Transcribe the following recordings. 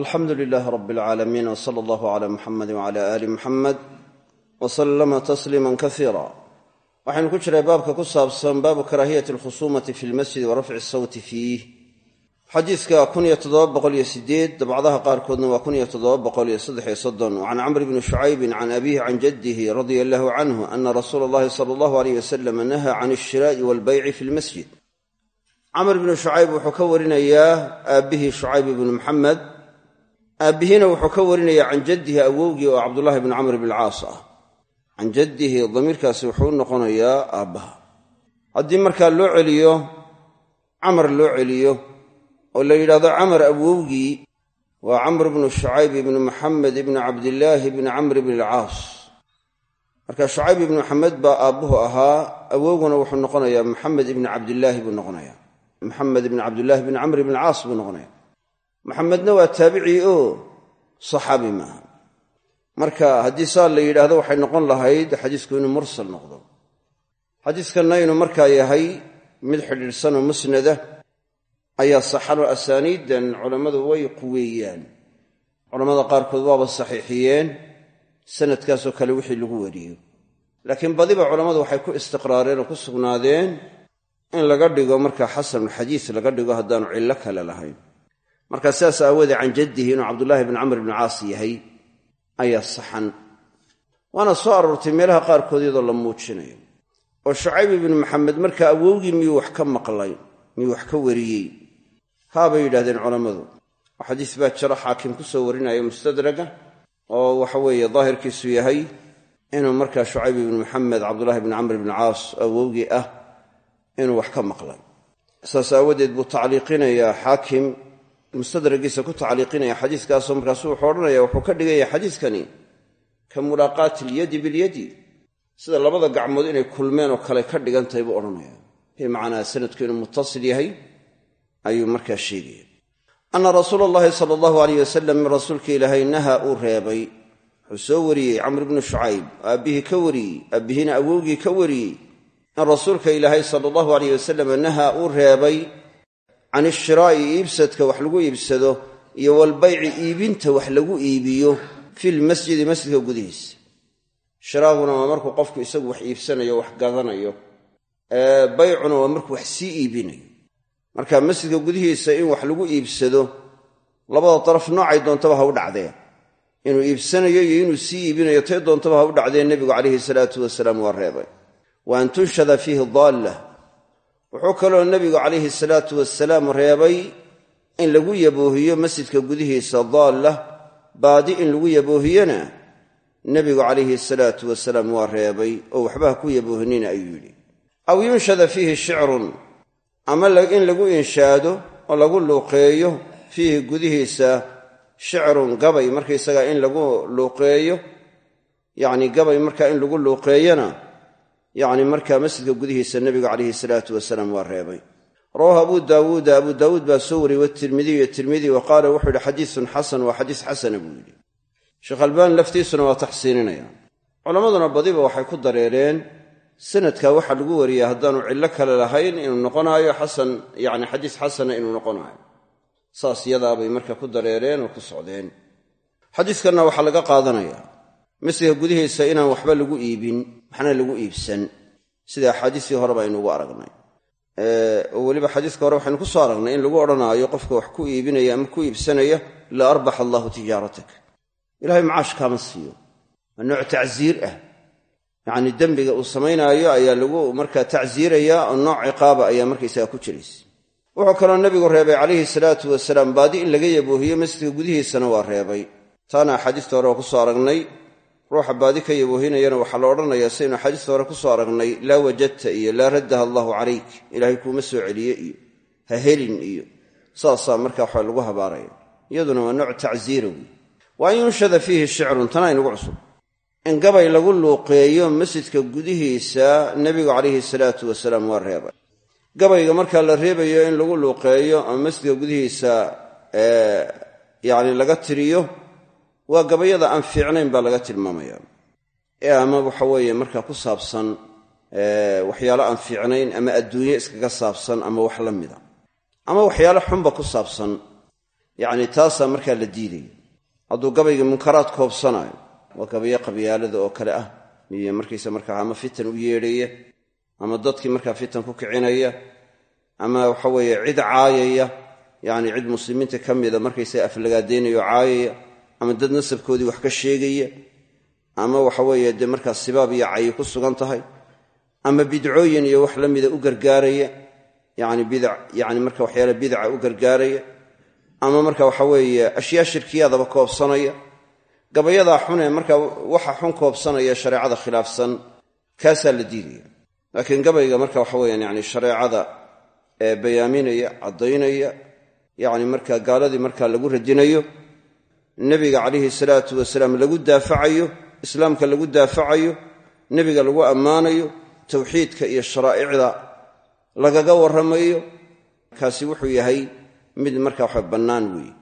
alxamdu lilaah rab alcaalamiin w sala allahu cala muxamedi wcala aali muxamed wa sallama tasliima kasiira waxaynu ku jiray baabka ku saabsan baabu karaahiyati alkhusumati fi lmasjidi wa rafci sawti fiih. Xadiiska dabcdaha qaarkoodna waa can camr bni shucaybin can abihi can jaddihi radia allahu canhu ana rasuula allahi sala allahu aleyh wasalam naha can alshiraa'i walbayci fi lmasjid camr bnu shucayb wuxuu ka warinayaa aabbihii shucayb ibnu muxamed aabbihiina wuxuu ka warinayaa can jaddihi awowgii oo cabdullahi bni camr bn caas ah. Can jaddihi damiirkaasi wuxuu u noqonayaa aabbaha. Haddii markaa loo celiyo camar loo celiyo oo la yidhahdo camar awowgii waa camr bnu shucayb ibni maxamed ibni cabdillaahi bni camr bni alcaas marka shucayb ibni maxamed baa aabbuhu ahaa awowguna wuxuu noqonayaa maxamed ibni cabdillaahi buu noqonaya maxamed ibni cabdillaahi bni camr bni alcaas buu noqonaya maxamedna waa taabici oo saxaabi maaha. Marka haddii saa la yidhaahdo waxay noqon lahayd xadiisku inuu mursal noqdo. Xadiiskanna inuu markaa yahay mid xidhiidhsanoo musnada ayaa saxanoo asaaniiddan culammadu way quweeyaan. Culammada qaarkood waaba saxiixiyeen sanadkaasoo kale wixii lagu wariyo. Laakiin badiba culammadu waxay ku istiqraareen oo ku sugnaadeen in laga dhigo marka xasanulxadiis laga dhigo haddaanu cillo kale lahayn marka sidaas aawoodee can jaddihi inuu cabdullaahi bni camr bni caas yahay ayaa saxan. Waana soo aroortay meelaha qaarkood iyadoo la muujinayo. Oo shucayb ibnu maxamed markaa awowgii miyuu wax ka maqlay miyuu wax ka wariyey? Haabay yidhahdeen culammadu. Xadiis baa jiro xaakim ku soo warinaya mustadraga oo waxaweeye daahirkiisu yahay inuu markaa shucayb ibnu maxamed cabdullahi bni camr bni caas awowgii ah inuu wax ka maqlay. Saas aawadeed buu tacliiqinayaa xaakim mustadragiisa ku tacliiqinaya xadiiskaasoo markaasu wuxuu odhanaya wuxuu ka dhigaya xadiiskani ka mulaaqaati ilyadi bilyadi sida labada gacmood inay kulmeen oo kale ka dhigan tahay buu odhanaya bimacnaa sanadku inuu muttasil yahay ayuu markaa sheegaya. Anna rasuula allahi sala allahu aleyh wasalam rasuulka ilaahay naha uu reebay wuxuu soo wariyey camr bnu shucayb aabbihii ka wariyey aabbihiina awowgii ka wariyey. In rasuulka ilaahay sala allahu aleyh wasalam naha uu reebay can ishiraa'i iibsadka wax lagu iibsado iyo walbayci iibinta wax lagu iibiyo filmasjidi masjidka gudihiisa shiraaguna waa markuu qofku isagu wax iibsanayo wax gadanayo. Baycuna waa markuu wax sii iibinayo. Marka masjidka gudihiisa in wax lagu iibsado labada daraf noocay doontaba ha u dhacdee inuu iibsanayo iyo inuu sii iibinayo tay doontaba ha u dhacdee nebigu calayhi salaatu wasalaam waa reebay. Wa an tunshada fiihi wuxuu kaloo nebigu calayhi salaatu wasalaam reebay in lagu yaboohiyo masjidka gudihiisa daalla baadi in lagu yaboohiyona nebigu calayhi salaatu wasalaam waa reebay oo waxba ha ku yaboohinina ayuu yidhi. Aw yunshada fiihi shicrun ama in lagu inshaado oo lagu luuqeeyo fiihi gudihiisa shicrun gabay markaysagaa in lagu luuqeeyo yacni gabay markaa in lagu luuqeeyona yacni markaa masjidka gudihiisa nebiga calayhi salaatu wasalaam waa reebay. Rawahu abu daawuuda abu daawuud baa soo wariyey watirmidiy tirmidi wa qaala wuxuu yidhi xadiisun xasan waa xadiis xasana buu yidhi. Sheekh albani laftiisuna waa taxsiininaya culammaduna badiba waxay ku dareereen sanadka waxaa lagu wariya haddaanu cillo kale lahayn inuu noqonaayo xasan yacni xadiis xasana inuu noqonaayo. Saas yadaabay marka ku dareereen oo ku socdeen. Xadiiskanna waxaa laga qaadanaya masjidka gudihiisa inaan waxba lagu iibin waxna lagu iibsan. Sida axaadiistii horeba aynuugu aragnay. Oo weliba xadiiska hore waxaynu ku soo aragnay in lagu odhanaayo qofka wax ku iibinaya ama ku iibsanaya la arbax allaahu tijaaratak ilahay macaash kaama siiyo. Waa nooc tacsiir ah. Yacni dembiga uu samaynaayo ayaa lagu markaa tacsiirayaa oo nooc ciqaaba ayaa markaysaga ku jiraysa wuxuu kaloo nebigu reebay calayhi salaatu wasalaam baadi in laga yaboohiyo masjidka gudihiisana waa reebay. Taana axaadiista hore waa ku soo aragnay ruuxa baadi ka yaboohinayana waxaa la odhanayaa saynu axaadiista hore ku soo aragnay laa wajadta iyo laa raddaha allaahu calayk ilaahay kuuma soo celiye iyo ha helin iyo saasaa marka waxa lagu habaaraya. Iyaduna waa nooc tacsiira wey wa an yunshada fiihi shicrun tana aynugu cusub. In gabay lagu luuqeeyo masjidka gudihiisa nebigu calayhi salaatu wasalaam waa reebay. Gabayga markaa la reebayo in lagu luuqeeyo ama masjidka gudihiisa yacni laga tiriyo waa gabayada aan fiicnayn baa laga tilmaamaya ee ama waxa weeye markaa ku saabsan waxyaalo aan fiicnayn ama adduunye iskaga saabsan ama wax la mida. Ama waxyaalo xunba ku saabsan yacni taasaa markaa la diidaya hadduu gabayga munkaraad koobsanaayo waa gabayo qabyaalada oo kale ah. Iyo markaysa markaa ama fitan u yeedhaya ama dadkii markaa fitan ku kicinaya ama waxa weeye cid caayaya yacni cid muslimiinta ka mida markaysa aflagaadaynayo caayaya ama dad nasabkoodii wax ka sheegaya ama waxa weeye dee markaa sibaab iyo cayi ku sugan tahay ama bidcooyin iyo wax la mida u gargaaraya yani bidac yani marka waxyaale bidaca u gargaaraya ama marka waxa weeye ashyaa shirkiyaadaba koobsanaya. Gabayadaa xunee marka waxa xun koobsanaya shareecada khilaafsan kaasaa la diidaya. Laakiin gabayga marka waxa weyaan yani shareecada ee bayaaminaya caddaynaya yani marka gaaladii marka lagu radinayo nebiga calayhi salaatu wasalaam lagu daafacayo islaamka lagu daafacayo nebiga lagu ammaanayo tawxiidka iyo sharaa'icda lagaga warramayo kaasi wuxuu yahay mid marka waxa bannaan weeye.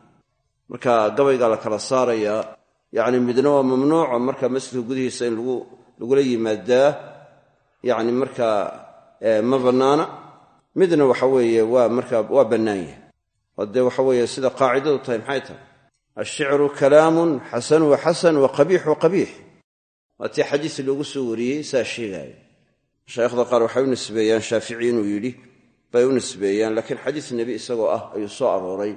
Marka gabaygaa la kala saarayaa yacni midna waa mamnuuco marka masjidka gudihiisa in lagula yimaadaa yacni markaa ma bannaana. Midna waxa weeye waa marka waa bannaan yahay. Oo dee waxa weeye sida qaacidadu tahay maxay tahay ashicru kalaamun xasanu wa xasan wa qabiix wa qabiix waa xadiis loogu soo wariyey saa sheegaaya mashaayikhda qaar waxay u nisbeeyaan shaafici inuu yidhi bay u nisbeeyaan laakiin xadiis nebi isagoo ah ayuu soo arooray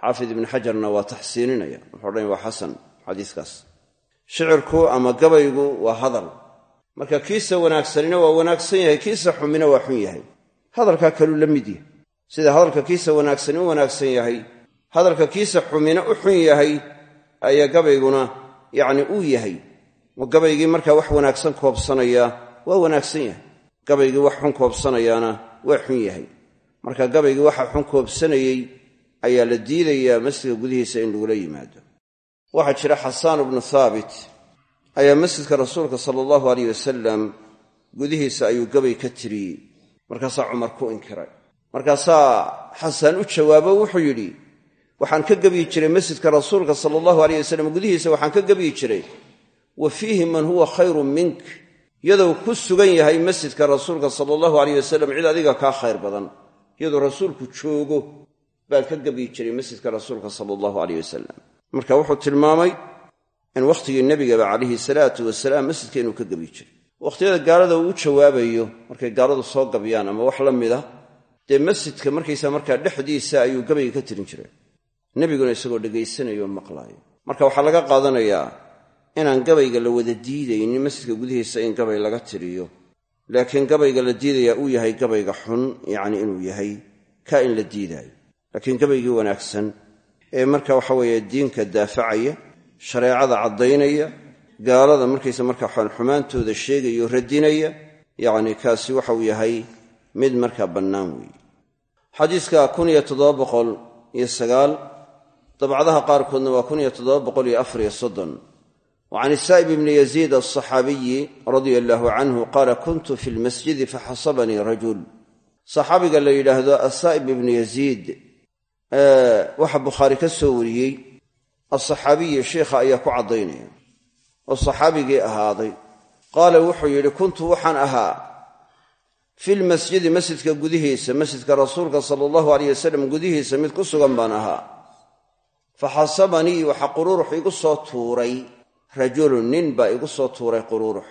xaafid ibni xajarna waa taxsiininaya wuxuu odhanaya waa xasan xadiiskaas shicirku ama gabaygu waa hadal marka kiisa wanaagsanina waa wanaagsan yahay kiisa xumina waa xun yahay hadalkaa kaluu la mid yahay sida hadalka kiisa wanaagsani u wanaagsan yahay hadalka kiisa xumina u xun yahay ayaa gabayguna yacni uu yahay. Oo gabaygii markaa wax wanaagsan koobsanaya waa wanaagsan yahay. Gabaygii wax xun koobsanayaana waa xun yahay. Marka gabaygii waxa xun koobsanayey ayaa la diidayaa masjidka gudihiisa in lagula yimaado. Waxaa jira xasaan ibnu thaabit ayaa masjidka rasuulka sala allahu aleyh wasalam gudihiisa ayuu gabay ka tiriyey markaasaa cumar ku inkiray. Markaasaa xasaan u jawaabo wuxuu yidhi waxaan ka gebyi jiray masjidka rasuulka sala allahu aleyh wasalam gudihiisa waxaan ka gebyi jiray wa fiihi man huwa khayrun mink. Iyadoo ku sugan yahay masjidka rasuulka sala allahu aleyh wasalam cid adiga kaa khayr badan. Iyadoo rasuulku joogo baan ka gebyi jiray masjidka rasuulka sala allahu aleyh wasalam marka wuxuu tilmaamay in wakhtigii nebigaba calayhi salaatu wasalaam masjidka inuu ka gebyi jiray. Wakhtiyada gaalada uu jawaabayo markay gaaladu soo gabyaan ama wax la mida dee masjidka markaysa markaa dhexdiisa ayuu gabayga ka tirin jiray nebiguna isagoo dhegaysanayo maqlaayo. Marka waxaa laga qaadanayaa inaan gabayga la wada diidaynin masjidka gudihiisa in gabay laga tiriyo. Laakiin gabayga la diidayaa uu yahay gabayga xun yacni inuu yahay kaa in la diidaayo. Laakiin gabaygii wanaagsan ee marka waxa weeye diinka daafacaya shareecada caddaynaya gaalada markaysa marka xumaantooda sheegayo radinaya yacni kaasi waxauu yahay mid markaa bannaan weeye. Xadiiska kun iyo toddoba boqol iyo sagaal dabcadaha qaarkoodna waa wa can isaa'ib ibni yaziid alsaxaabiyi radia allaahu canhu qaala kuntu fi lmasjidi faxasabanii rajul. Saxaabiga la yidhaahdo asaa'ib ibnu yaziid waxa bukhaari ka soo wariyey alsaxaabiyi sheikha ayaa ku caddaynaya oo saxaabigii ahaaday. Qaala wuxuu yidhi kuntu waxaan ahaa fi lmasjidi masjidka gudihiisa masjidka rasuulka sala allahu aleyh wasalam gudihiisa mid ku sugan baan ahaa fa xasabanii waxa quruurux igu soo tuuray rajulun nin baa igu soo tuuray quruurux.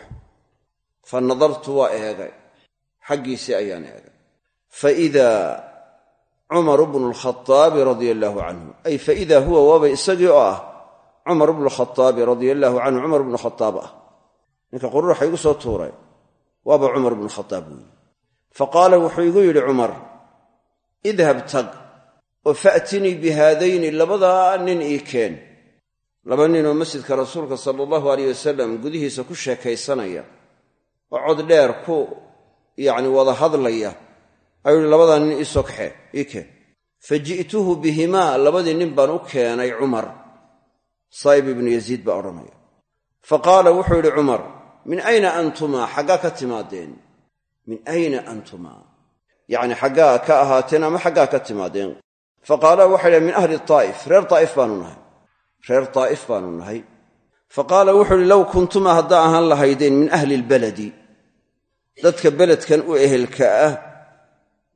Fa nadartu waa eegay. Xaggiisii ayaan eegay. Fa idaa cumaru bnu lkhaaabi radia allaahu canhu. Ay fa idaa huwa waaba isagii oo ah cumar bnu lkhaaabi radia allaahu canhu cumar bnu khaaab ah. Ninka qururuxa igu soo tuuray waaba cumar bnu khaaab weeye fa qaala wuxuu igu yidhi cumar idhab tag oo faatinii bihaadayni labadaa nin ii keen. Laba ninoo masjidka rasuulka sala allahu aleyh wasalam gudihiisa ku sheekaysanaya oo cod dheer ku yacni wada hadlaya ayuu yihi labadaa nin iisoo kaxee ii keen. Fa ji'tuhu bihimaa labadii nin baan u keenay cumar. Saa'ib ibnu yaziid baa odhanaya. Fa qaala wuxuu yidhi cumar min ayna antumaa? Xaggaa ka timaadeen. Min ayna antumaa? Yacni xaggaa ka ahaateen ama xaggaa ka timaadeen fa qaala waxay dhahen min ahli taa'if. Reer taa'if baanu nahay. Reer taa'if baanu nahay. Fa qaala wuxuu ihi low kuntumaa haddaa ahaan lahaydeen min ahli lbaladi. Dadka beledkan u ehelka ah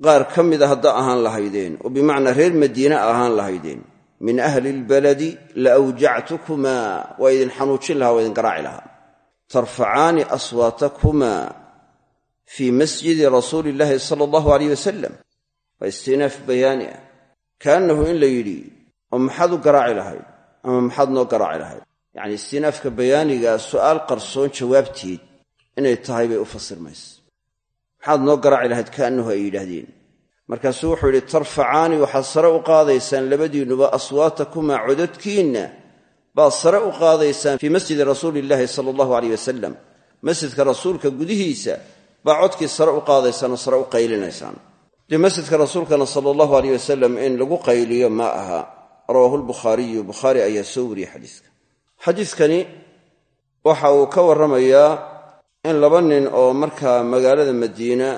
qaar ka mida haddaa ahaan lahaydeen oo bimacnaa reer madiine ahaan lahaydeen. Min ahli lbaladi laawjactukumaa waa idin xanuujin lahaa waa idin garaaci lahaa. Tarfacaani aswaatakumaa fii masjidi rasuuli illaahi sala allahu ah kaannahu in la yidhi oo maxaad u garaaci lahayd ama maxaad noo garaaci lahayd. Yacni istinaafka bayaanigaa su'aal qarsoon jawaabteed inay tahay bay u fasirmaysa maxaad noo garaaci lahayd kaannahu ay yidhaahdeen. Markaasuu wuxuu yidhi tarfacaani waxaad sare u qaadaysaan labadiinnuba aswaatakumaa cododkiinna baad sare u qaadaysaan fii masjidi rasuuli illaahi sala allahu aleyh wasalam masjidka rasuulka gudihiisa baa codkii sare u qaadaysaan oo sare u qaylinaysaan dee masjidka rasuulkana sala allahu aleyh wasalam in lagu qayliyo ma aha. Rawaahu lbukhaariyu bukhaari ayaa soo wariyey xadiiska. Xadiiskani waxa uu ka warramayaa in laba nin oo markaa magaalada madiina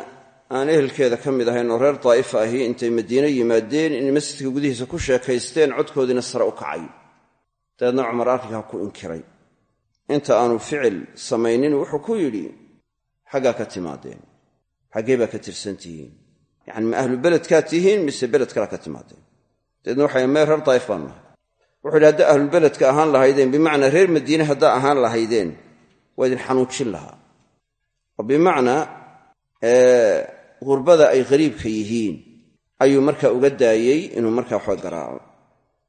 aan ehelkeeda ka mid ahayn oo reer daa'ifa ahi intay madiine yimaadeen in masjidka gudihiisa ku sheekaysteen codkoodiina sare u kacay. Dabeedna cumar arrinkaa ku inkiray. Inta aanu ficil samaynin wuxuu ku yidhi xaggaa ka timaadeen xaggee baa ka tirsan yacni ma ahlu beledkaa tihiin mise beled kalea ka timaadeen? Dabeedna waxay mee reer daa'if baan nahay wuxuu yidhi haddaa ahlubeledka ahaan lahaydeen bimacnaa reer madiine haddaa ahaan lahaydeen waa idin xanuujin lahaa. Oo bimacnaa gurbada ay qariibka yihiin ayuu markaa uga daayey inuu markaa waxba garaaco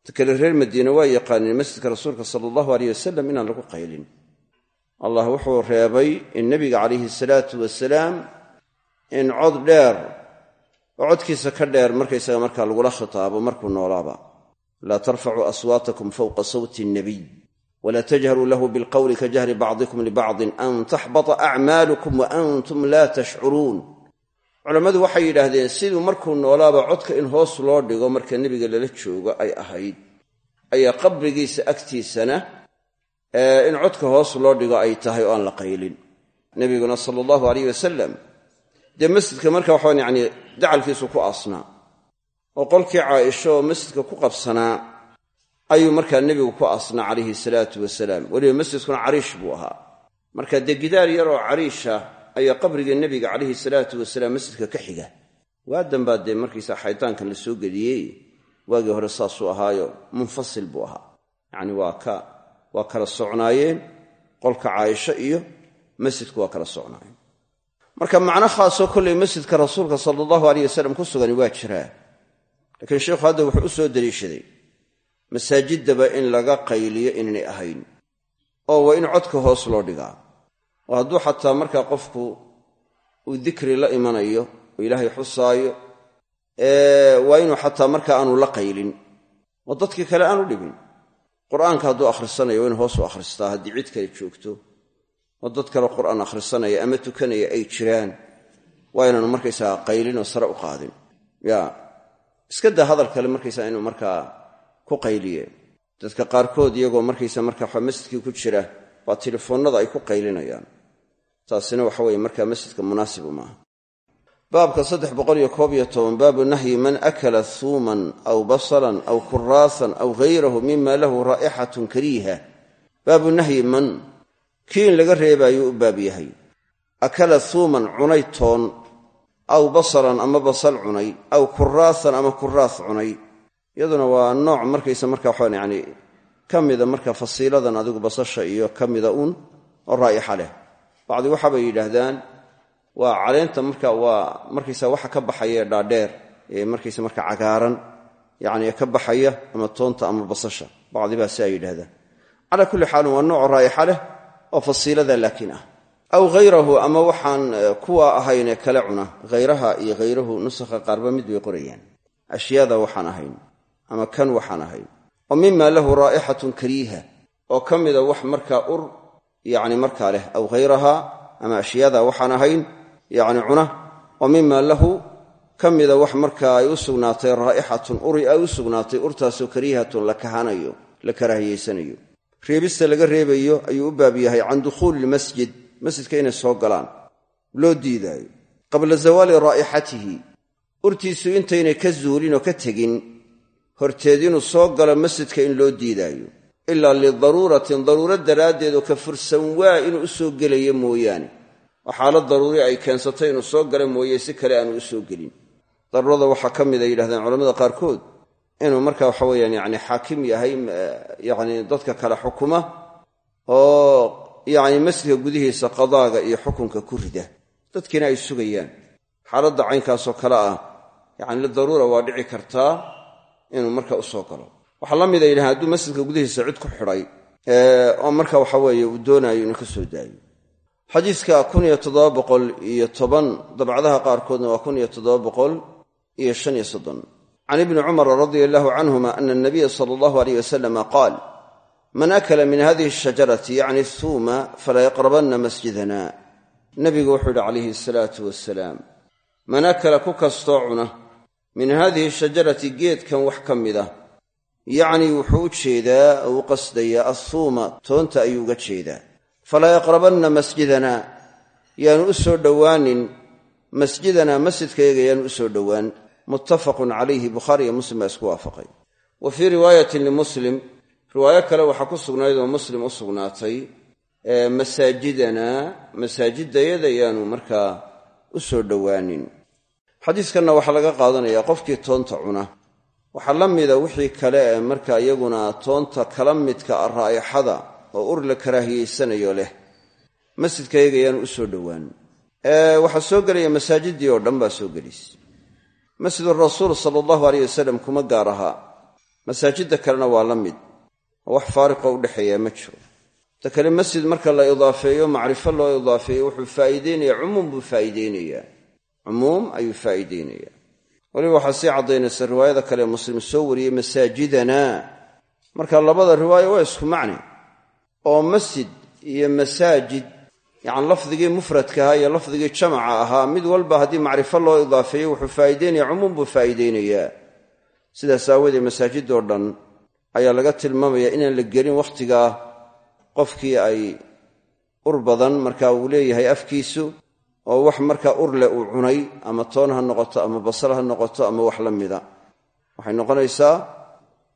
ta kale reer madiine waa yaqaaneen masjidka rasuulka sala allahu aleyh wasalam inaan lagu qaylin. Allah wuxuu reebay in nebiga calayhi salaatu wasalaam in cod dheer oo codkiisa ka dheer markaysaga markaa lagula khitaabo markuu noolaaba laa tarfacuu aswaatakum fowqa sawti nnabiy wla tajharuu lahu bilqowli ka jahri bacdikum libacdin an taxbata acmaalukum wa antum laa tashcuruun. Culammadu waxay yidhaahdeen siduu markuu noolaaba codka in hoos loo dhigo marka nebiga lala joogo ay ahayd ayaa qabrigiisa agtiisana in codka hoos loo dhigo ay tahay oo aan la qaylin. Nebiguna sala allahu aleyh wasalam dee masjidka marka waxaan yacni dacalkiisu ku aasnaa oo qolkii caaisho oo masjidka ku qabsanaa ayuu markaa nebigu ku asnaa calayhi salaatu wasalaam. Weliba masjidkuna cariish buu ahaa. Marka dee gidaar yar oo cariisha ayaa qabriga nebiga calayhi salaatu wasalaam masjidka ka xiga. Waadan baa dee markiisa xaydaankan la soo geliyey. Waagii hore saasuu ahaayo munfasil buu ahaa. Yacni waa kala socnaayeen. Qolka caaisho iyo masjidku waa kala socnaayeen marka macno khaasoo kollay masjidka rasuulka sala allahu aleyh wasalam ku sugani waa jiraa laakiin sheikhu hadda wuxuu u soo deliishaday masaajidaba in laga qayliyo inaynay ahayn oo waa in codka hoos loo dhigaa. Oo hadduu xataa markaa qofku uu dikri la imanayo oo ilaahay xusaayo waa inuu xataa markaa aanu la qaylin. Oo dadkii kale aanu dhibin? Qur'aanka hadduu akhrisanayo waa inu hoos u akhristaa haddii cid kale joogto oo dad kale qur'aan akhrisanaya ama tukanaya ay jiraan waa inaanu markaysaga qaylin oo sare u qaadin. Ya iska daa hadal kale markaysaa inuu markaa ku qayliye. Dadka qaarkood iyagoo markaysa markaa masjidkii ku jira baa telefoonnada ay ku qaylinayaan. Taasina waxa weye markaa masjidka munaasibu maaha. Baabka saddex boqoliyo koob iyo toban baabu nahyi man akala huuman aw basalan aw kuraasan aw hayrahu mima lahu raa'ixatun kariiha. Baabu nahyi man kii in laga reebaayuu u baab yahay. Akala huuman cunay toon aw basalan ama basal cunay aw kuraasan ama kuraas cunay. Iyaduna waa nooc markaysa marka waxaan yani ka marka fasiiladan adigu basasha iyo ka uun oo raa'ixa leh. Bacdi waxaabay yidhaahdaan waa caleenta marka waa markaysa waxa ka baxaya dhaadheer ee markaysa marka cagaaran yani ka baxaya ama toonta ama basasha. Bacdi baa si ay yidhahdaan calaa kulli xaalin waa nooc raa'ixa leh oo fasiilada laakiin ah. Aw hayrahu ama waxaan kuwa ahaynee kale cuna hayraha iyo hayrahu nusakha qaarba mid bay qorayaan. Ashyaada waxaan ahayn ama kan waxaan ahayn. Oo mima lahu raa'ixatun kariiha oo ka mida wax markaa ur yani markaa leh aw hayraha ama ashyaada waxaan ahayn yani cuna. Oo mima lahu ka mida wax markaa ay u sugnaatay raa'ixatun uri ay u sugnaatay urtaasoo kariihatun la kahanayo la karaahiyaysanayo reebista laga reebayo ayuu u baab yahay can dukhuuli ilmasjid masjidka inay soo galaan. Loo diidaayo. Qabla zawaali raa'ixatihi urtiisu intaynay ka zuulin oo ka tegin horteed inuu soo galo masjidka in loo diidaayo. Ilaa lidaruuratin daruuro daraaddeed oo ka fursan waa inuu u soo gelayo mooyaane. Oo xaalad daruuri ay keensatay inuu soo gala mooye si kale aanu u soo gelin. Daruurada waxaa ka mid a yidhahdeen culamada qaarkood inuu marka waxa weyaan yani xaakim yahay yani dadka kale xukuma oo yani masjidka gudihiisa qadaaga iyo xukunka ku rida. Dadkiina ay sugayaan. Xaaladda caynkaasoo kale ah yani lidaruura waa dhici kartaa inuu marka u soo galo. Waxaa la mida yidhahan hadduu masjidka gudihiisa cid ku xidhay oo marka waxa weeye uu doonaayo inuu ka soo daayo. Xadiiska dabcadaha qaarkoodna waa can ibni cumara radia allahu canhuma ana anabiya sala allahu aleyh wasalama qaal man akala min hadihi ashajarati yacni thuuma falaa yaqrabanna masjidana nabigu wuxuu yidhi calayhi asalaatu wasalaam man akala ku kastoo cuna min hadihi shajarati geedkan wax ka mid ah yacnii wuxuu u jeedaa oo u qasdayaa athuuma toonta ayuu uga jeedaa falaa yaqrabanna masjidana yaanu u soo dhowaanin masjidanaa masjidkayaga yaanu u dhowaan muttafaqun calayhi bukhaari iyo muslim baa isku waafaqay. Wa fii riwaayatin limuslim riwaayo kale waxaa ku sugnayd oo muslim u sugnaatay masaajidanaa masaajidayada yaanu markaa u soo dhowaanin. Xadiiskanna waxaa laga qaadanayaa qofkii toonta cuna. Waxaa la mida wixii kale ee marka iyaguna toonta kala midka a raa'ixada oo ur la karaahiyeysanayo leh masjidkayaga yaanu soo dhowaan. Waxaa gelaya masaajiddii oo dhan baa soo gelaysa masjidurasuul sala allahu aleyh wasalam kuma gaar ahaa masaajidda kalena waa la mid. Oo wax faariqoo udhexeeyaa ma jiro. Ta kale masjid marka la idaafeeyo macrifo loo idaafeeyo wuxuu faa'iideynayaa cumuum buu faa'iideynayaa cumuum ayuu faa'iideynayaa weliba waxaa sii caddaynaysa riwaayada kale muslim soo wariyey masaajidana. Marka labada riwaayo waa isku macne oo masjid iyo masaajid yacni lafdigii mufradkahaa iyo lafdigii jamaca ahaa mid walba haddii macrifo loo idaafeeyo wuxuu faa'iideynaya cumuum buu faa'iideynayaa. Sidaas aawoodee masaajidoo dhan ayaa laga tilmaamayaa inaan la gelin wakhtigaa qofkii ay ur badan marka uu leeyahay afkiisu oo wax markaa ur leh uu cunay ama toon ha noqoto ama basal ha noqoto ama wax la mida. Waxay noqonaysaa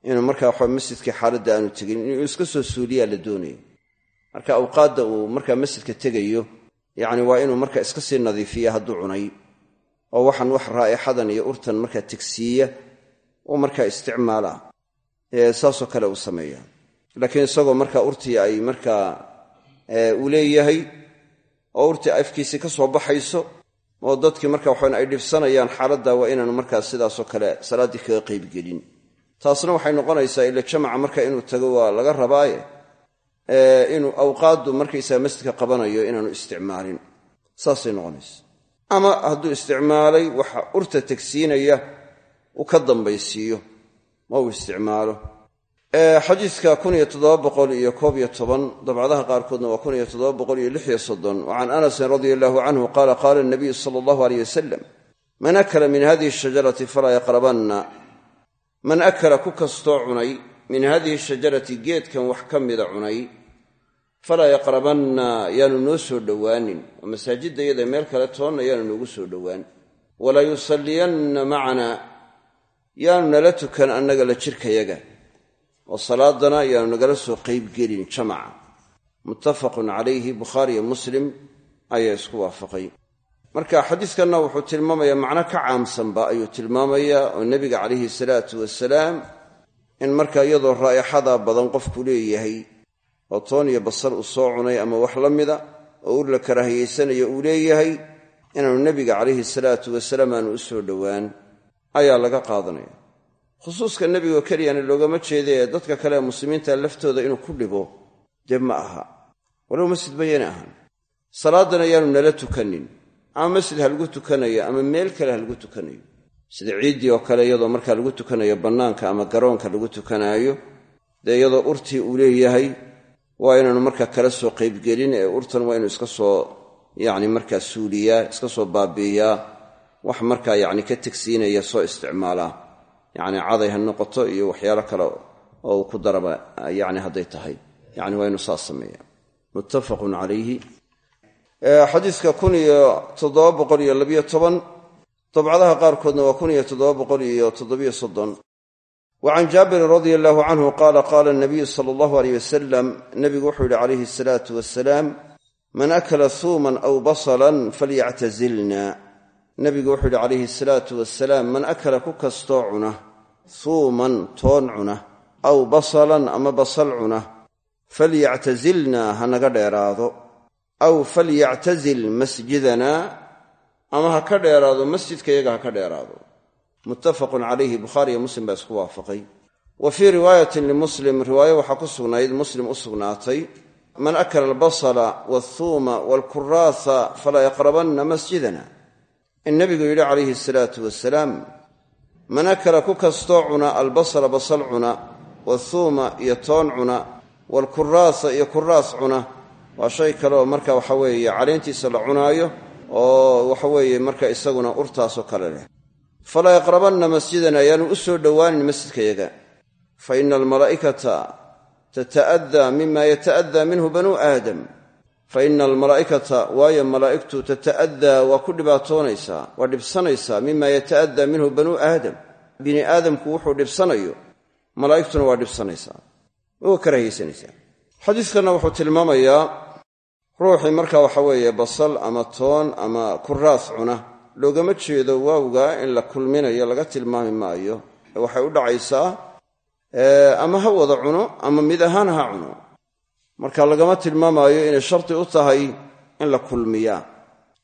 inuu markaa masjidkii xaaladda aanu tegin inuu iska soo suuliyaa la doonaya marka awqaadda uu markaa masjidka tegayo yacni waa inuu marka iska sii nadiifiya hadduu cunay oo waxaan wax raa'ixadan iyo urtan markaa tegsiiya uu markaa isticmaalaa saasoo kale uu sameeya. Laakiin isagoo markaa urtii ay markaa uu leeyahay oo urtii afkiisii ka soo baxayso oo dadkii marka waxawn ay dhibsanayaan xaaladda waa inaanu markaa sidaasoo kale salaaddii kaga qaybgelin taasna waxay noqonaysaa ila jamaca marka inuu tago waa laga rabaaye inuu awqaaddu markaysaa masjidka qabanayo inaanu isticmaalin. Saasay noqonaysa ama hadduu isticmaalay waxa urta tegsiinaya uu ka dambaysiiyo ma uu isticmaalo. Iyo toban dabcadaha qaarkoodna waa wa can anasin radia allahu canhu qaala qaala nabiyu sala allahu aleyh wasalam man akala min hadihi shajarati falaa yaqrabanna. Man akala ku kastoo cunay min hadihi shajarati geedkan wax ka mida cunay falaa yaqrabanna yaanu noo soo dhowaanin. Oo masaajidda iyada meel kale toonna yaanu noogu soo dhowaan. Walaa yusalliyanna macanaa yaanu nala tukan annaga la jirkayaga. Oo salaadana yaanu nagala soo qaybgelin jamaca. Muttafaqun calayhi bukhaari iyo muslim ayaa isku waafaqay. Marka xadiiskanna wuxuu tilmaamayaa macno ka caamsanba ayuu tilmaamayaa oo nebiga calayhi salaatu wasalaam in marka iyadoo raa'ixada badan qofku leeyahay oo toon iyo basar uu soo cunay ama wax la mida oo ur la karaahiyeysanayo uu leeyahay inaanu nebiga calayhi salaatu wasalaam aanu u soo dhowaan ayaa laga qaadanaya. Khusuuska nebigo keliyana loogama jeedee dadka kale ee muslimiinta laftooda inuu ku dhibo dee ma aha. Walow masjid bayana ahaan salaaddana yaanu nala tukanin ama masjid ha lagu tukanayo ama meel kale ha lagu tukanayo sida ciiddii oo kale iyadoo markaa lagu tukanayo bannaanka ama garoonka lagu tukanaayo dee iyadoo urtii uu leeyahay waa inaanu markaa kala soo qaybgelin ee urtan waa inuu iska soo yacni markaa suuliyaa iska soo baabiiyaa wax markaa yacni ka tegsiinaya soo isticmaalaa. Yacni caday ha noqoto iyo waxyaalo kale oo uu ku daraba yacni hadday tahay. Yacni waa inuu saas sameeya muttafaqun calayhi. Xadiiska kun iyo toddoba boqol iyo labiyo toban dabcadaha qaarkoodna waa kun iyo toddoba boqol iyo toddobiyo soddon. Wa can jaabirin radia allahu canhu qaala qaala nabiyu sala allahu aleyh wasalam nebigu wuxuu yihi calayhi asalaatu wasalaam man akala huuman aw basalan falyactazilna. Nebigu wuxuu yihi calayhi asalaatu wasalaam man akala ku kastoo cuna huuman toon cuna aw basalan ama basal cuna falyactazilnaa ha naga dheeraado aw falyactazil masjidanaa ama ha ka dheeraado masjidkayaga ha ka dheeraado. Muttafaqun calayhi bukhaariiyo muslim baa isku waafaqay. Wa fii riwaayatin limuslim riwaayo waxaa ku sugnayd muslim u sugnaatay man akala albasala walthuuma waalkuraasa falaa yaqrabanna masjidana. In nebigu yidhi calayhi asalaatu wasalaam man akala ku kastoo cuna albasala basal cuna wathuuma iyo toon cuna waalkuraasa iyo kuraas cuna waa shay kale oo marka waxa weeye caleentiisa la cunaayo oo waxa weeye marka isaguna urtaasoo kale leh. Falaa yaqrabanna masjidana ayaanu u soo dhowaanin masjidkayaga. Fa ina almalaa'ikata tata'adaa mima yata'adaa minhu banuu aadam. Fa ina almalaa'ikata waayo malaa'igtu tata'adaa waa ku dhibaatoonaysaa waa dhibsanaysaa mima yata'adaa minhu banuu aadam. Bini aadamku wuxuu dhibsanayo malaa'igtuna waa dhibsanaysaa waa karaahiyeysanaysaa xadiiskanna wuxuu tilmaamayaa ruuxii marka waxa weeye basal ama toon ama kuraas cuna. Loogama jeedo waawga in la kulminayo laga tilmaami maayo. Waxay u dhacaysaa ama ha wada cuno ama mid ahaan ha cuno. Marka lagama tilmaamaayo inay shardi u tahay in la kulmiyaa.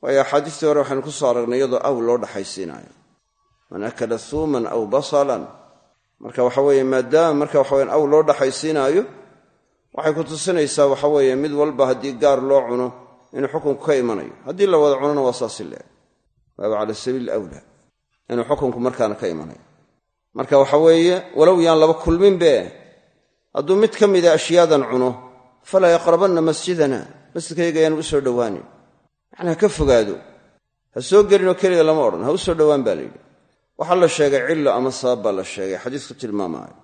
Waayo axaadiistii hore waxaynu ku soo aragnay iyadoo aw loo dhaxaysiinayo man akala huuman aw basalan. Marka waxa weeye maadaama marka waxaweyan aw loo dhaxaysiinaayo waxay ku tusinaysaa waxa weeye mid walba haddii gaar loo cuno inuu xukunku ka imanayo. Haddii la wada cunona waa saasi leeg waaba cala sabiil awla inuu xukunku markaana ka imanayo. Marka waxa weeye walow yaan laba kulminbe hadduu mid ka mida ashyaadan cuno falaa yaqrabanna masjidana masjidkayaga yaan u soo dhowaanin macnaa ka fogaado ha soo gelinoo keliga lama odhan ha u soo dhowaan baa layidhi waxaa la sheegay cillo ama sabab baa la sheegay xadiisku tilmaamaayo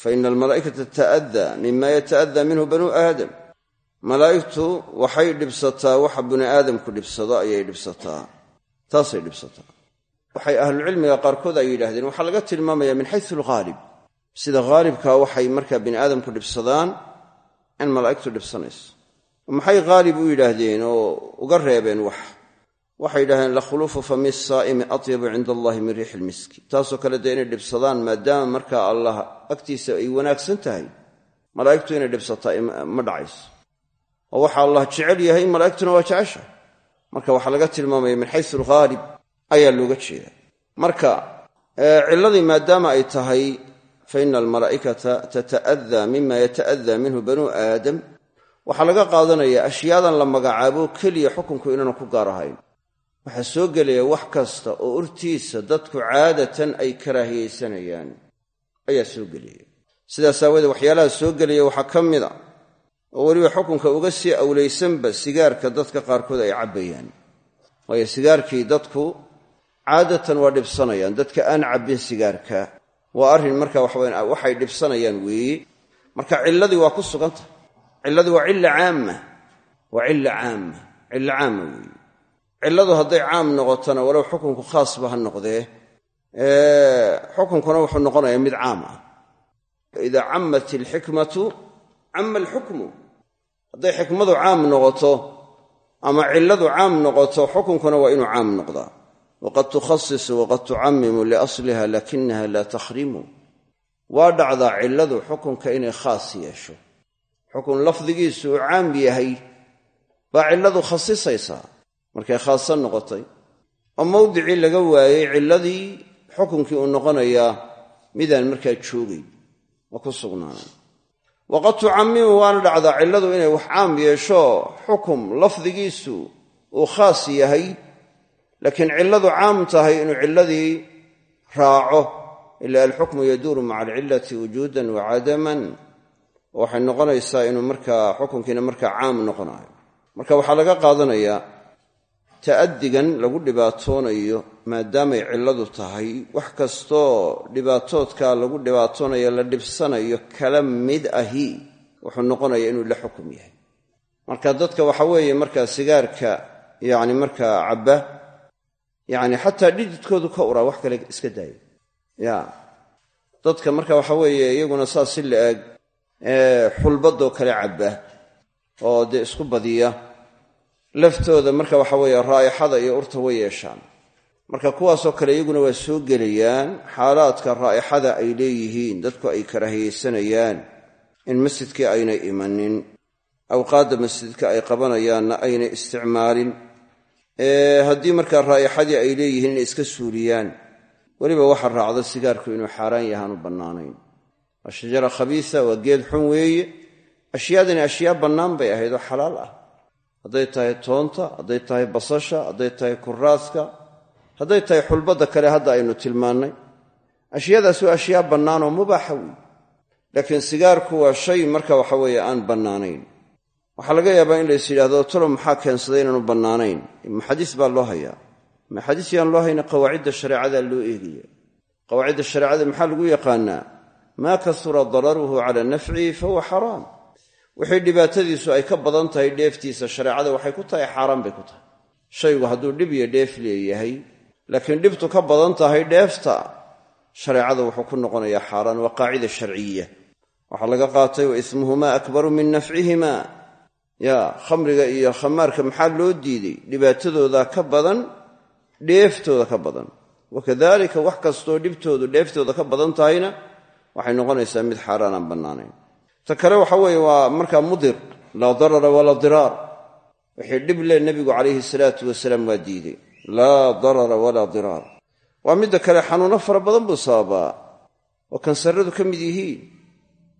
fa ina almalaa'ikata tata'adaa mima yata'adaa minhu banuu aadam. Malaa'igtu waxay dhibsataa waxa bini aadamku dhibsado ayay dhibsataa. Taasay dhibsataa. Waxay ahlucilmiga qaarkood ay yidhaahdeen waxaa laga tilmaamaya min xayu alghaalib sida haalibka waxay markaa bini aadamku dhibsadaan in malaa'igtu dhibsanayso. Maxay haalib u yidhaahdeen oo uga reebeen wax waxay yidhahdeen lakhuluufu fami saa'imi atyabu cinda allahi min riixi ilmiski taasoo kale dee inay dhibsadaan maadaama markaa allah agtiisa ay wanaagsan tahay malaa'igtu inay dhibsataa ma dhacayso. Oo waxa allah jecel yahay malaa'igtuna waa jecesha. Marka waxaa laga tilmaamaya min xayu alghaalib ayaa looga jeeda marka cilladii maadaama ay tahay fa ina almalaa'ikata tata'adaa mima yata'adaa minhu banuu aadam. Waxaa laga qaadanaya ashyaadan la magacaabo keliya xukunku inaanu ku gaar ahayn waxaa soo gelaya wax kasta oo urtiisa dadku caadatan ay karaahiyaysanayaan ayaa soo gelaya. Sidaas aawoodee waxyaalaha soo gelaya waxaa ka mid a oo weliba xukunka uga sii awlaysanba sigaarka dadka qaarkood ay cabbayaan. Waayo sigaarkii dadku caadatan waa dhibsanayaan. Dadka aan cabbin sigaarka waa arrin marka waxaweyn waxay dhibsanayaan weeye marka cilladii waa ku sugantah cilladii waa cilla caamma. Waa cilla caamma. Cillo caama weeye cilladu hadday caam noqotona walow xukunku khaasba ha noqdee xukunkuna wuxuu noqonayaa mid caam ah. Idaa cammat ilxikmatu camma alxukmu. Hadday xikmadu caam noqoto ama cilladu caam noqoto xukunkuna waa inuu caam noqdaa. Waqad tukhasisu waqad tucammimu liasliha lakinaha laa takhrimu. Waa dhacdaa cilladu xukunka inay khaas yeesho. Xukun lafdigiisu uu caam yahay baa cilladu khasisaysaa markay khaasan noqotay. Oo mawdicii laga waayey cilladii xukunkii uu noqonayaa midaan markaa joogayn waa ku sugnaanay. Waqad tucammimu waana dhacdaa cilladu inay wax caam yeesho xukum lafdigiisu uu khaas yahay laakiin cilladu caam tahay inuu cilladii raaco. Ila alxukmu yaduuru maca alcillati wujuudan wa cadaman waxay noqonaysaa inuu markaa xukunkiina markaa caam noqonayo marka waxaa laga qaadanayaa ta'addigan lagu dhibaatoonayo maadaamay cilladu tahay wax kastoo dhibaatoodka lagu dhibaatoonayo la dhibsanayo kala mid ahi wuxuu noqonayaa inuu la xukum yahay. Marka dadka waxa weeye markaa sigaarka yacni markaa cabba yacni xataa dhididkoodu ka uraa wax kale iska daayo. Ya dadka marka waxa weeye iyaguna saas si la eg xulbadoo kale cabba oo dee isku badiya laftooda marka waxa weeye raa'ixada iyo urta way yeeshaan. Marka kuwaasoo kale iyaguna waa soo gelayaan xaalaadka raa'ixada ay leeyihiin dadku ay karaahiyeysanayaan in masjidkii aynay imanin awqaadda masjidka ay qabanayaanna aynay isticmaalin haddii markaa raa'ixadii ay leeyihiin inay iska suuliyaan weliba waxa raacda sigaarku inuu xaaraan yahaan u bannaanayn. Waa khabiisa waa geed xun weeye. Ashyaadani ashyaa bannaan bay ahayd oo xalaal ah hadday tahay toonta hadday tahay basasha hadday tahay kuraaska hadday tahay xulbadda kale hadda aynu tilmaannay. Ashyaadaas waa ashyaa bannaan oo mubaaxa weeye laakiin sigaarku waa shay marka waxa weeye aan bannaanayn. Waxaa laga yaabaa in lays yidhahdo tolo maxaa keensaday inaanu bannaanayn? Maxadiis baa loo hayaa. Maxadiis yaan loo hayna qawaacidda shareecada loo eegaya qawaacidda shareecada maxaa lagu yaqaanaa? Maa kasura dararuhu cala nafcihi fahuwa xaraam wixii dhibaatadiisu ay ka badan tahay dheeftiisa. Shareecada waxay ku tahay xaaraan bay ku tahay. Shaygu hadduu dhib iyo dheef leeyahay laakiin dhibtu ka badan tahay dheefta shareecada wuxuu ku noqonayaa xaaraan waa qaacida sharciya. Waxaa laga qaatay wa ismuhumaa akbaru min nafcihima ya khamriga iyo khamaarka maxaa loo diiday? Dhibaatadooda ka badan dheeftooda ka badan. Wakadalika wax kastoo dhibtoodu dheeftooda ka badan tahayna waxay noqonaysaa mid xaaraan aan bannaanayn ta kale waxa weeye waa markaa mudir laa darara walaa diraar. Wixii dhib leh nebigu calayhi salaatu wasalaam waa diiday laa darara walaa diraar. Waa midda kale xanuuno fara badan buu sababaa. Oo kansaradu ka mid yihiin.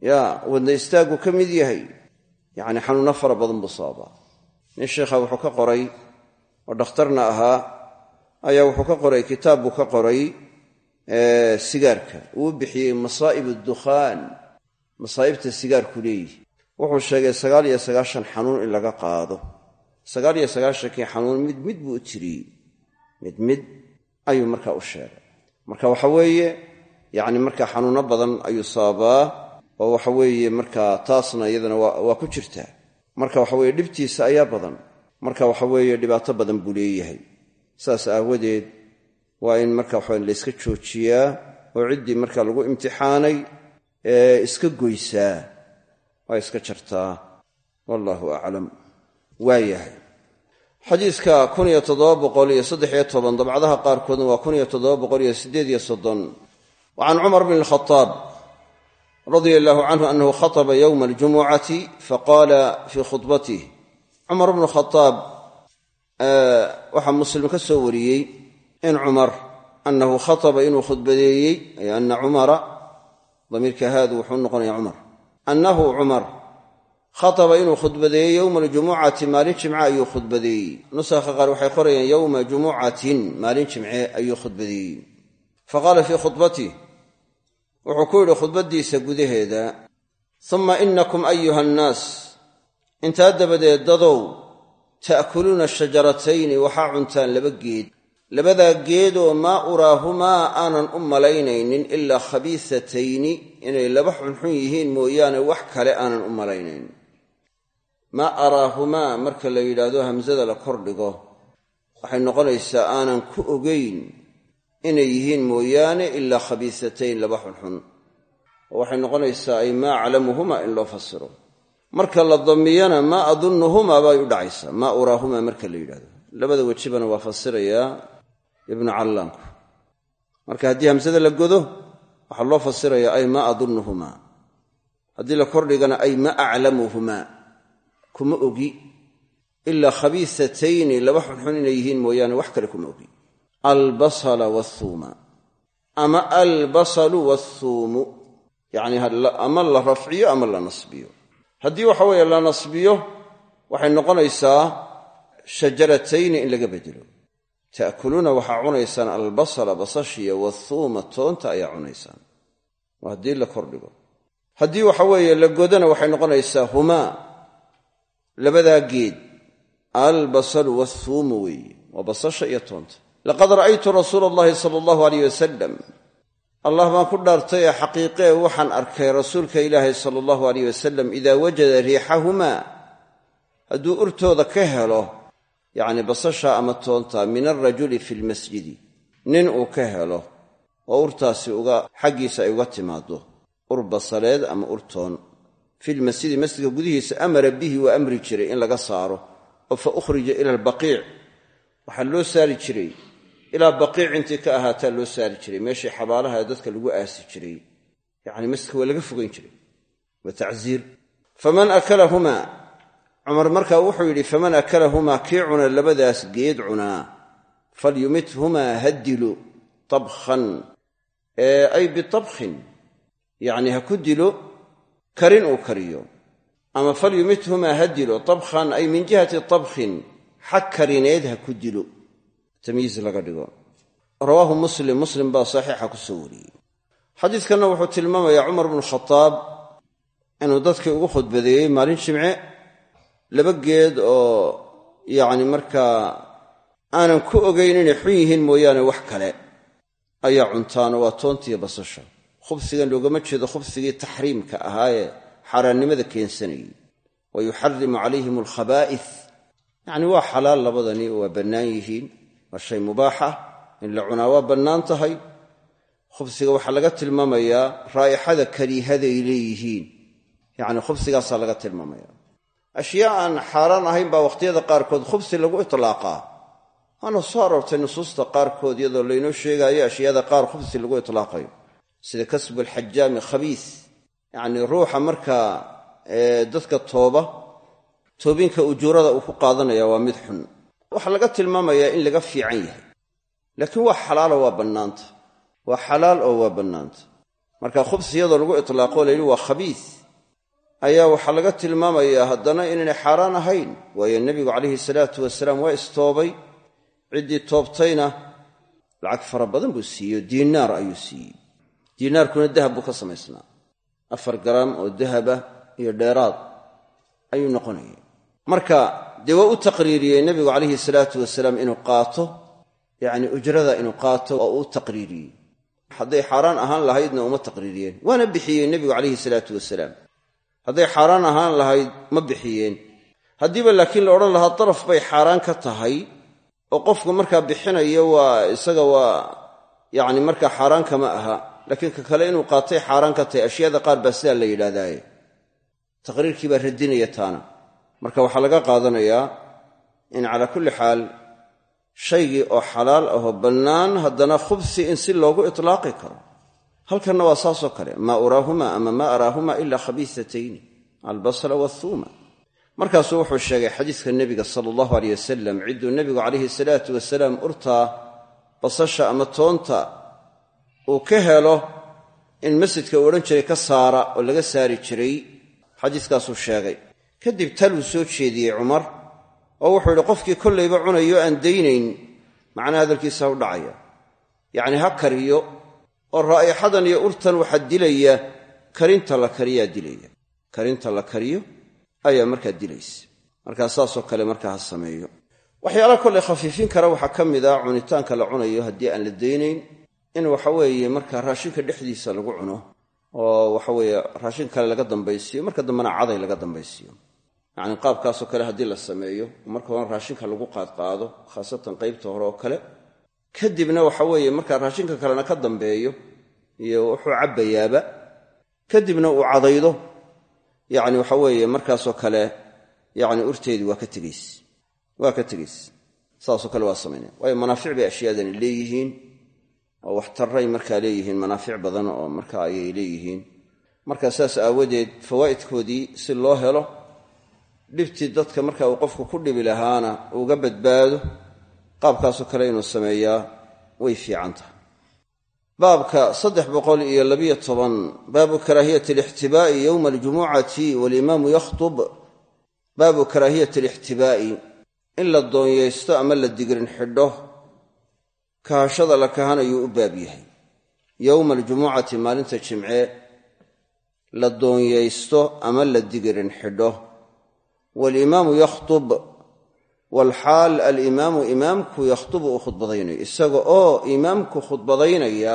Ya wadna istaaggu ka mid yahay. Yacni xanuuno fara badan buu sababaa. Nin sheikha wuxuu ka qoray oo dhakhtarna ahaa ayaa wuxuu ka qoray kitaab buu ka qoray sigaarka. Uu bixiyey masaa'ib addukhaan masaa'ibta sigaarku leeyihi wuxuu sheegay sagaal iyo sagaashan xanuun in laga qaado. Sagaal iyo sagaashankii xanuun mid mid buu u tiriyey mid mid ayuu markaa u sheegay. Marka waxa weeye yacni markaa xanuuno badan ayuu sababaa oo waxa weeye markaa taasna iyadana waa ku jirtaa. Marka waxa weeye dhibtiisa ayaa badan. Marka waxa weeye dhibaato badan buu leeyahay. Saas aawadeed waa in marka waxa layska joojiyaa oo ciddii marka lagu imtixaanay iska goysaa waa iska jartaa. Wallaahu aclam. Waa yahay. Xadiiska kun iyo toddoba boqol iyo saddexiyo toban dabcadaha qaarkoodna waa kun iyo toddoba boqol iyo siddeed iyo soddon. Wa can cumar bn alkhadaab radia allahu canhu anahu khataba yowma aljumucati faqaala fii khudbatih cumar bnu khadaab waxaa muslim ka soo wariyey in cumar anahu khataba inuu khudbadeeyey ay damiirka haadu wuxuu noqonaya cumar. Annahu cumar khataba inuu khudbadeeyey yowma aljumucati maalin jimce ayuu khudbadeeyey. Nusakha qaar waxay qorayaan yowma jumucatin maalin jimce ayuu khudbadeeyey. Faqaala fii khudbatih wuxuu ku yidhi khudbaddiisa gudaheeda uma inakum ayuha annaas intaa dabadeed dadow ta'kuluuna shajaratayni waxaa cuntaan laba geed labadaa geedoo maa uraahumaa aanan u malaynaynin ilaa khabiisatayni inay laba xunxun yihiin mooyaane wax kale aanan u malaynayn. Maa araahumaa marka la yidhaahdo hamsada la kordhigo waxay noqonaysaa aanan ku ogayn inay yihiin mooyaane ilaa khabiisatayn laba xunxun. Oo waxay noqonaysaa ay maa aclamuhumaa in loo fasiro marka la damiyana maa adunnuhumaa bay u dhacaysaa. Maa uraahumaa marka la yidhahdo labada wejibana waa fasirayaa ibnu callaanku marka haddii hamsada la godo waxaa loo fasirayaa ay maa adunnuhumaa? Haddii la kordhigana ay ma aclamuhumaa? Kuma ogi. Ilaa khabiisatayni laba xunxun inay yihiin mooyaane wax kale kuma ogi. Albasala waathuuma ama albasalu waathuumu yacni ama la rafciyo ama la nasbiyo. Haddii waxa weeye la nasbiyo waxay noqonaysaa shajaratayni in laga bedelo ta'kuluuna waxaa cunaysaan albasala basashiya waathuuma toonta ayaa cunaysaan. Waa haddii la kordhigo. Haddii waxa weeye la godana waxay noqonaysaa humaa labadaa geed. Albasalu waathuumu weeye waa basasha iyo toonta. Laqad ra'aytu rasuula allahi sala allahu aleyh wasalam allah baan ku dhaartay ee xaqiiqee waxaan arkay rasuulka ilaahay sala allahu aleyh wasalam idaa wajada riixahumaa. Hadduu urtooda ka helo yacni basasha ama toonta min alrajuli fi lmasjidi. Nin uu ka helo oo urtaasi uga xaggiisa ay uga timaaddo ur basaleed ama ur toon. Filmasjidi masjidka gudihiisa amara bihi waa amri jiray in laga saaro oo fa ukhrija ila albaqiic. Waxaa loo saari jiray ilaa baqiic intii ka ahaataa loo saari jiray. Meeshii xabaalaha dadka lagu aasi jiray. Yacni masjidka waa laga fogayn jiray. Waa tacziir. Faman akalahumaa cumar markaa wuxuu yidhi faman akalahumaa kii cuna labadaas geed cunaa falyumithumaa haddilu tabkhan. Ay bitabkhin yacni ha ku dilo karin uu kariyo. Ama falyumithumaa ha dilo tabkhan ay min jihati tabkhin xag karineed ha ku dilo. Tamyiiz laga dhigo. Rawaahu muslim muslim baa saxiixa ku soo wariyey. Xadiidkanna wuxuu tilmaamayaa cumar bnu khadaab inuu dadkii ugu khudbadeeyey maalin jimce laba geed oo yacni markaa aanan ku ogayn inay xun yihiin mooyaane wax kale ayaa cuntaano waa toontiiyo basasha. Khubsigan loogama jeedo khubsigii taxriimka ahaayee xaaraannimada keensanayey wa yuxarimu calayhim alkhabaa'is. Yacni waa xalaal labadani waa bannaan yihiin waa shay mubaaxa. In la cunaa waa bannaan tahay. Khubsiga waxaa laga tilmaamayaa raa'ixada kariihaday leeyihiin. Yacni khubsigaasaa laga tilmaamaya ashyaa aan xaaraan ahayn baa wakhtiyada qaarkood khubsi lagu itlaaqaa. Waana soo aroortay nusuusta qaarkood iyadoo laynoo sheegaayo ashyaada qaar khubsi lagu itlaaqayo. Sida kasbu alxajaami khabiis yacnii ruuxa markaa dadka tooba toobinka ujuurada uu ku qaadanaya waa mid xun. Waxaa laga tilmaamayaa in laga fiican yahay. Laakiin waa xalaalo waa bannaanta. Waa xalaal oo waa bannaanta. Marka khubs iyadoo lagu itlaaqo layidhi waa khabiis ayaa waxaa laga tilmaamayaa haddana inaynay xaaraan ahayn waayo nebigu calayhi salaatu wasalaam waa istoobay. Ciddii toobtayna lacag fara badan buu siiyey oo diinaar ayuu siiyey. Diinaarkuna dahab buu ka samaysnaa. Afar garaam oo dahaba iyo dheeraad ayuu noqonayay. Marka dee waa u taqriiriyey nebigu calayhi salaatu wasalaam inuu qaato? Yacni ujrada inuu qaato oo u taqriiriyey. Hadday xaaraan ahaan lahaydna uma taqriiriyeen. Waana bixiyey nebigu calayhi salaatu wasalaam hadday xaaraan ahaan lahayd ma bixiyeen. Haddiiba laakiin la odhan lahaa daraf bay xaaraan ka tahay oo qofku markaa bixinayo waa isaga waa yacni markaa xaaraan kama aha. Laakiin ka kale inuu qaatay xaaraan ka tahay ashyaada qaar baa sidaa la yidhaahdaaye taqriirkii baa radinaya taana. Marka waxaa laga qaadanayaa in calaa kulli xaal shaygii oo xalaal ahoo bannaan haddana khubsi in si loogu itlaaqi karo halkanna waa saasoo kale maa uraahuma ama maa araahuma ilaa khabiisatayni albasla waathuuma markaasuu wuxuu sheegay xadiiska nebiga sala allahu aleyh wasalam cidduu nebigu calayhi salaatu wasalaam urtaa basasha ama toonta uu ka helo in masjidka uu odhan jiray ka saara oo laga saari jiray. Xadiiskaasuu sheegay. Kadib taluu soo jeediyey cumar oo wuxuu yidhi qofkii kollayba cunayo aan daynayn macnaa hadalkiisa u dhacaya. Yacnii ha kariyo oo raa'ixadan iyo urtan waxaa dilaya karinta la kariyaa dilaya. Karinta la kariyo ayaa markaa dilaysa. Markaa saasoo kale markaa ha sameeyo. Waxyaalaha kollay khafiifin kara waxaa ka mid ah cunitaanka la cunayo haddii aan la daynayn in waxaweeye markaa raashinka dhexdiisa lagu cuno oo waxaweeye raashin kale laga dambaysiiyo marka dambena caday laga dambaysiiyo. Yacni qaabkaasoo kale haddii la sameeyo marka hore raashinka lagu qaadqaado khaasatan qaybta hore oo kale kadibna waxa weeye markaa raashinka kalena ka dambeeyo iyo wuxuu cabbayaaba kadibna uu cadaydo. Yacni waxa weeye markaasoo kale yacni urteedii waa ka tegays waa ka tegays saasoo kale waa samaynaya waayo manaafic bay ashyaadani leeyihiin oo waxtarray markaa leeyihiin manaafic badan oo markaa ayay leeyihiin. Markaa saas aawadeed fawaa'idkoodii si loo helo dhibtii dadka marka uu qofku ku dhibi lahaana uga badbaado qaabkaasoo kale inuu sameeyaa way fiican baabka saddex boqol iyo labiyo toban baabu karaahiyati alixtibaa'i yowma aljumucati walimaamu yakhtub. Baabu karaahiyati alixtibaa'i in la doonyaysto ama la digrin xidho kahashada la kahanayuu u baab yahay. Yowma aljumucati maalinta jimce la doonyaysto ama la digirin xidho. Walimaamu yakhtub walxaal alimaamu imaamku yakhtubu uu khudbadaynayo. Isaga oo imaamku khudbadaynaya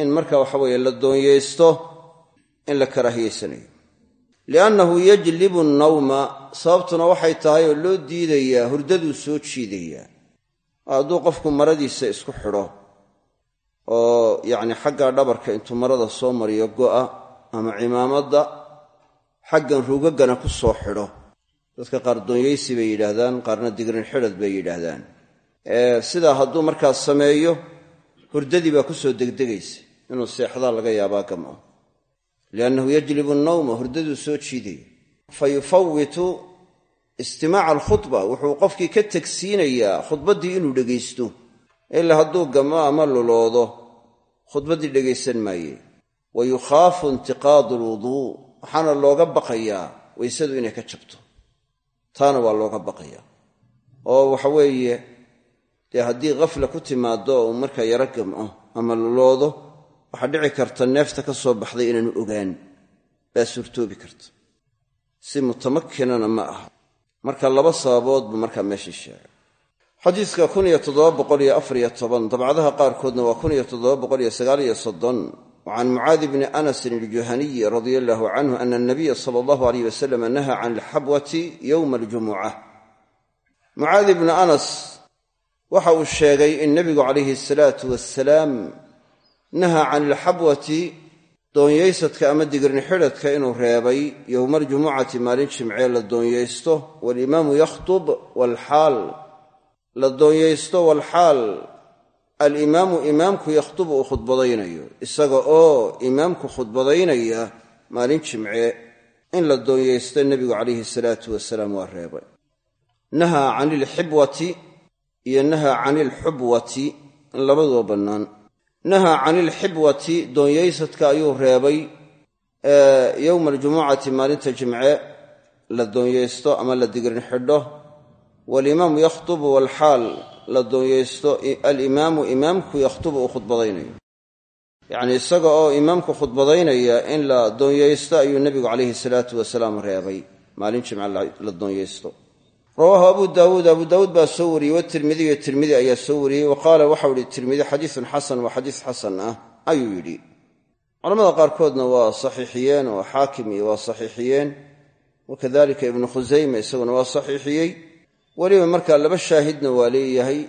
in marka waxa weeye la doonyaysto in la karaahiyaysanayo liannahu yajlibu nnawma sababtuna waxay tahay oo loo diidayaa hurdaduu soo jiidayaa hadduu qofku maradiisa isku xidho oo yacni xagga dhabarka intuu marada soo mariyo go'a ama cimaamadda xaggan rugaggana ku soo xidho dadka qaar doonyaysi bay yidhaahdaan qaarna digrin xidhad bay yidhaahdaan. Sidaa hadduu markaas sameeyo hurdadii baa ku soo degdegaysa inuu seexdaa laga yaabaa gamco liannahu yajlibu nawma hurdaduu soo jiidaya. Fa yufawitu istimaaca alkhudba wuxuu qofkii ka tegsiinayaa khudbaddii inuu dhegaysto. Ila hadduu gamco ama luloodo khudbaddii dhegaysan maaye. Wa yukhaafu intiqaadu alwuduu waxaana looga baqayaa waysadu inay ka jabto taana waa looga baqayaa oo waxa weeye dee haddii khafla ku timaado uu markaa yaro gamco ama luloodo waxaa dhici karta neefta ka soo baxday inaanu ogaan baa suurtoobi karta. Si mutamakinana ma aha marka laba sababood buu markaa meeshii sheegay. Xadiiska dabcadaha qaarkoodna waa can mucaadi bni anasin aljuhaniyi radia allahu canhu ana anabiya sala allahu aleyh wasalam naha can alxabwati yowma aljumuca mucaadi bni anas waxa uu sheegay in nebigu calayhi asalaatu wasalaam naha can alxabwati doonyaysadka ama digirni xidhadka inuu reebay yowma aljumucati maalin jimcee la doonyaysto walimaamu yakhtub walxaal la doonyaysto walxaal alimaamu imaamku yakhtubu uu khudbadaynayo. Isaga oo imaamku khudbadaynaya maalin jimce in la doonyaysto nebigu calayhi salaatu wasalaam waa reebay. Nahaa can ilxibwati iyo nahaa can ilxubwati labaduba bannaan. Nahaa can ilxibwati doonyaysadka ayuu reebay yowma aljumucati maalinta jimce la doonyaysto ama la digrin xidho walimaamu walxaal la doonyaysto alimaamu imaamku yakhtubu uu khudbadaynayo. Yacnii isaga oo imaamku khudbadaynaya in la doonyaysto ayuu nebigu calayhi salaatu wasalaam reebay. Maalin jimce la doonyaysto rawaahu abu daawuud. Abu daawuud baa soo wariyey watirmidiyo tirmidi ayaa soo wariyey wa qaala waxau yihi tirmidi xadiisun xasan waa xadiis xasan ah ayuu yidhi. Culamada qaarkoodna waa saxiixiyeen oo xaakim iyo waa saxiixiyeen. Wakadalika ibnu khusayma isaguna waa saxiixiyey weliba markaa laba shaahidna waa leeyahay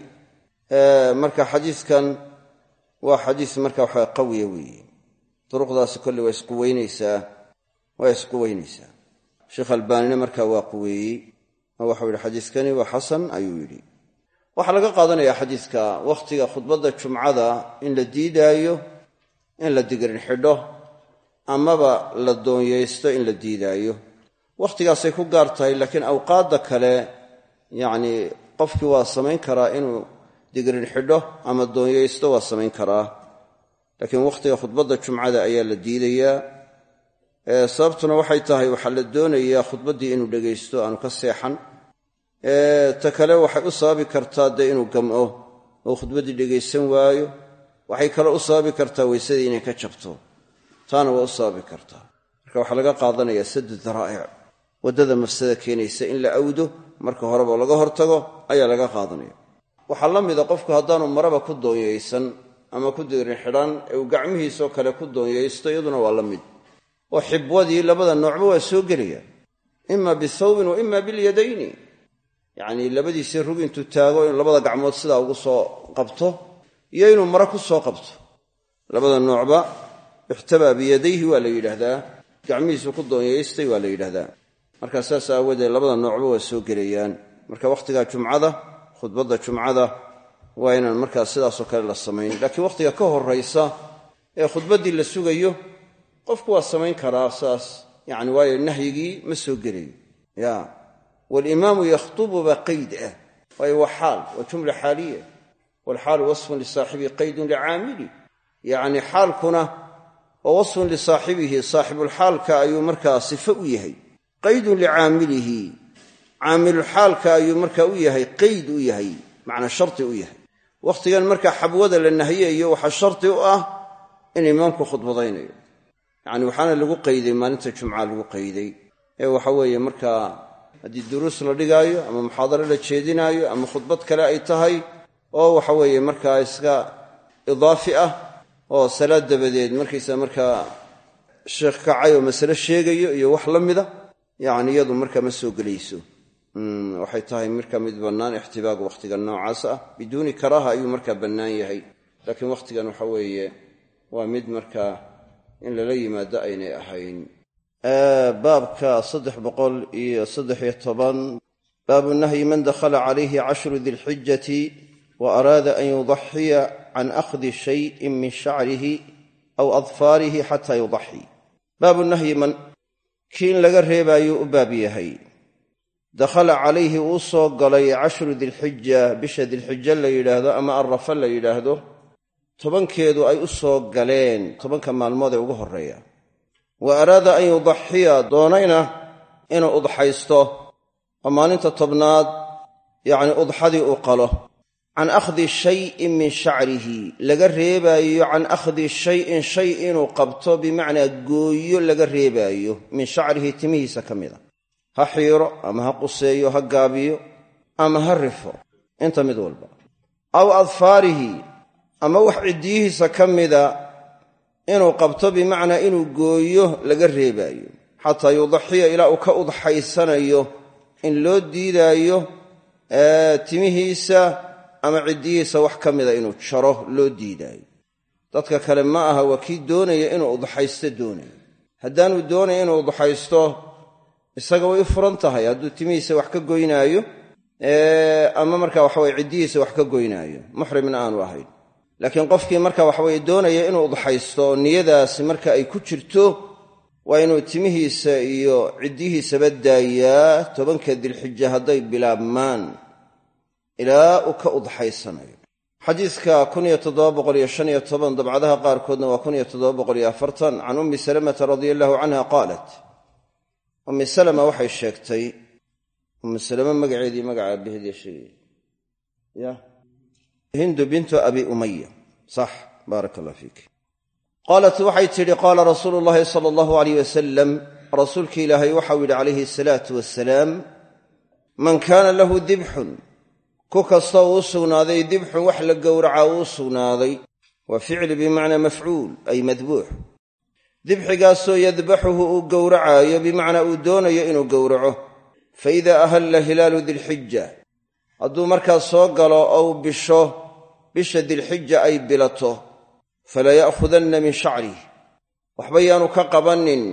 marka xadiiskan waa xadiis marka waxa qawiya weeye. Duruqdaasi kolley waa isquweynaysaa waa isquweynaysaa sheekh albaanina markaa waa quweeyey oo waxau yidhi xadiiskani waa xasan ayuu yidhi. Waxaa laga qaadanayaa xadiiska wakhtiga khudbadda jumcada in la diidaayo in la digrin xidho amaba la doonyaysto in la diidaayo. Wakhtigaasay ku gaar tahay laakiin awqaadda kale yacnii qofkii waa samayn karaa inuu digrin xidho ama doonyaysto waa samayn karaa. Laakiin wakhtiga khudbadda jumcada ayaa la diidayaa. Sababtuna waxay tahay waxaa la doonayaa khudbaddii inuu dhegaysto aanu ka seexan. Ta kale waxay u sababi kartaa dee inuu gamco oo khudbaddii dhegaysan waayo. Waxay kale u sababi kartaa weysadii inay ka jabto. Taana waa u sababi kartaa. Marka waxaa laga qaadanayaa sadu daraa'ic waddada mafsada keenaysa in la awdo marka horeba laga hortago ayaa laga qaadanaya. Waxaa la mida qofku haddaanu maraba ku doonyaysan ama ku dirin xidhan ee uu gacmihiisoo kale ku doonyaysto iyaduna waa la mid. Oo xibwadii labada noocba waa soo gelaya. Ima bithawbin wa ima bilyadayni. Yacnii labadiisii rug intuu taago inuu labada gacmood sidaa ugu soo qabto iyo inuu mare ku soo qabto. Labada noocba ixtabaa biyadayhi waa la yidhaahdaa. Gacmihiisu ku doonyaystay waa la yidhaahdaa marka saas aawadeed labada noocba waa soo gelayaan. Marka wakhtiga jumcada khudbadda jumcada waa inaan markaa sidaasoo kale la samayn. Laakiin wakhtiga ka horraysa ee khudbaddii la sugayo qofku waa samayn karaa saas. Yani waayo nahyigii ma soo gelayo. Ya. Walimaamu yakhtubu baa qayd ah. Waayo waa xaal waa jumla xaaliya. Walxaalu wasfun lisaaxibihi qaydun licaamili yacni xaalkuna waa wasfun lisaaxibihi saaxibulxaalka ayuu markaa sifo u yahay qaydun licaamilihi. Caamilulxaalka ayuu markaa u yahay qayd u yahay macnaa shardi u yahay. Wakhtigan markaa xabwada la nahiyayo waxaa shardi u ah in imaamku khudbadaynayo. Yacni waxaana lagu qayday maalinta jumca lagu qayday. Ee waxa weeye markaa haddii duruus la dhigaayo ama muxaadaro la jeedinaayo ama khudbad kale ay tahay oo waxa weeye markaa iska idaafi ah oo salaad dabadeed markaysa markaa sheekh kacay oo masale sheegayo iyo wax la mida yacni iyadu markaa ma soo gelayso. Waxay tahay markaa mid bannaan ixtibaagu wakhtiga noocaas ah. Biduuni karaaha ayuu markaa bannaan yahay. Laakiin wakhtigan waxa weeye waa mid markaa in lala yimaado aynay ahayn. Baabka saddex boqol iyo saddexiyo toban. Baabu nahyi man dakhala calayhi cashru dilxijati wa araada an yudaxiya can akhdi shayin min shacrihi aw adfaarihi xataa yudaxi baabu nahyi man kii laga reebaayo u baab yahay. Dakhala calayhi uu soo galay cashru dilxija bisha dilxija la yidhaahdo ama arrafa la yidhaahdo tobankeedu ay u soo galeen tobanka maalmood ee ugu horreeya. Wa araada an yudaxiya doonayna inuu udxaysto oo maalinta tobnaad yacni udxadii uu qalo can akhdi shayin min shacrihi laga reebaayo can akhdi shayin shay inuu qabto bimacnaa gooyo laga reebaayo min shacrihi timihiisa ka mida ha xiiro ama ha quseeyo ha gaabiyo ama ha rifo inta mid walba aw adfaarihi ama wax ciddiyihiisa ka mida inuu qabto bimacnaa inuu gooyo laga reebaayo xataa yudaxiya ilaa uu ka udxaysanayo in loo diidaayo timihiisa ama ciddiyihiisa wax ka mida inuu jaro loo diidaayo. Dadka kale ma aha waa kii doonaya inuu udxaysto doonayo. Haddaanu doonaya inuu udxaysto isaga way u furan tahay. Hadduu timihiisa wax ka goynaayo ama marka waxaweye ciddihiisa wax ka goynaayo muxrimna aanu ahayn. Laakiin qofkii marka waxaweye doonaya inuu udxaysto niyadaasi marka ay ku jirto waa inuu timihiisa iyo ciddihiisaba daayaa tobanka dilxija hadday bilaabmaan ilaa uu ka udxaysanayo xadiidka dabcadaha qaarkoodna waa can ummi salamata radia allahu canha qaalat ummi salama waxay sheegtay ummi salama magaceedii magaca aabbaheedii sheegay ya. Hindu bintu abi umaya sax baarak allah fiik. Qaalat waxay tidhi qaala rasuulu llaahi sala allahu alayh wasalam rasuulki ilaahay waxau yidhi calayhi asalaatu wasalaam man kaana lahu dibxun ku kastoo uu sugnaaday dibxun wax la gowracaa uu sugnaaday. Waa ficli bimacnaa mafcuul ay madbuux dibxigaasoo yadbaxuhu uu gowracaayo bimacnaa uu doonayo inuu gowraco. Fa idaa ahalla hilaalu dilxija hadduu markaas soo galo ou bisho bisha dilxija ay bilato fala ya'khudanna min shacrih waxba yaanu ka qabannin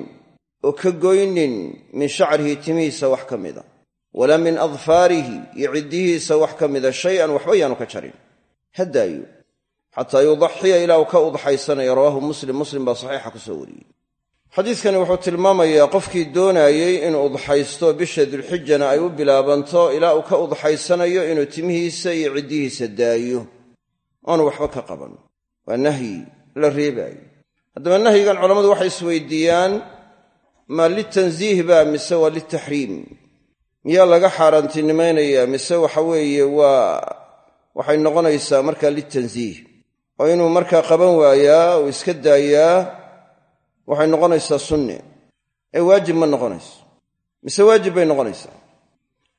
oo ka goynin min shacrihi timihiisa wax ka mida walaa min adfaarihi iyo ciddihiisa wax ka mida shay-an waxba yaanu ka jarin. Haddaayo xataa yudaxiya ilaa uu ka udxaysanayo rawaahu muslim. Muslim baa saxiixa ku soo wariyey. Xadiidkani wuxuu tilmaamayaa qofkii doonaayey inuu udxaysto bisha dulxijana ay u bilaabanto ilaa uu ka udxaysanayo inuu timihiisa iyo ciddihiisa daayo. Aanu waxba ka qaban. Waa nahyi la reebaayo. Haddaba nahyigan culammadu waxay isweydiiyaan ma litansiih ba mise waa litaxriim miyaa laga xaaraantinimaynayaa mise waxa weeye waa waxay noqonaysaa markaa litansiih oo inuu markaa qaban waayaa uu iska daayaa waxay noqonaysaa sunne ee waajib ma noqonayso. Mise waajib bay noqonaysaa.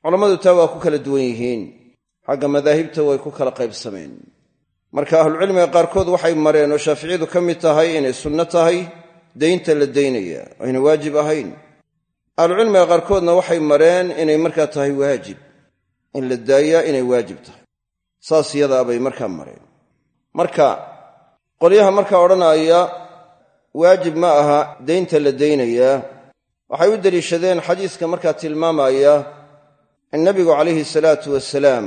Culammadu taa waa ku kala duwan yihiin. Xagga madaahibta way ku kala qaybsameen. Marka ahlucilmiga qaarkood waxay mareen oo shaaficiyadu ka mid tahay inay sunno tahay daynta la daynaya ayna waajib ahayn ahlucilmiga qaarkoodna waxay mareen inay markaa tahay waajib in la daayaa inay waajib tahay. Saas yadaabay markaa mareen. Marka qolyaha markaa odhanaya waajib ma aha daynta la daynayaa. Waxay u deliishadeen xadiiska markaa tilmaamaya in nabigu calayhi salaatu wasalaam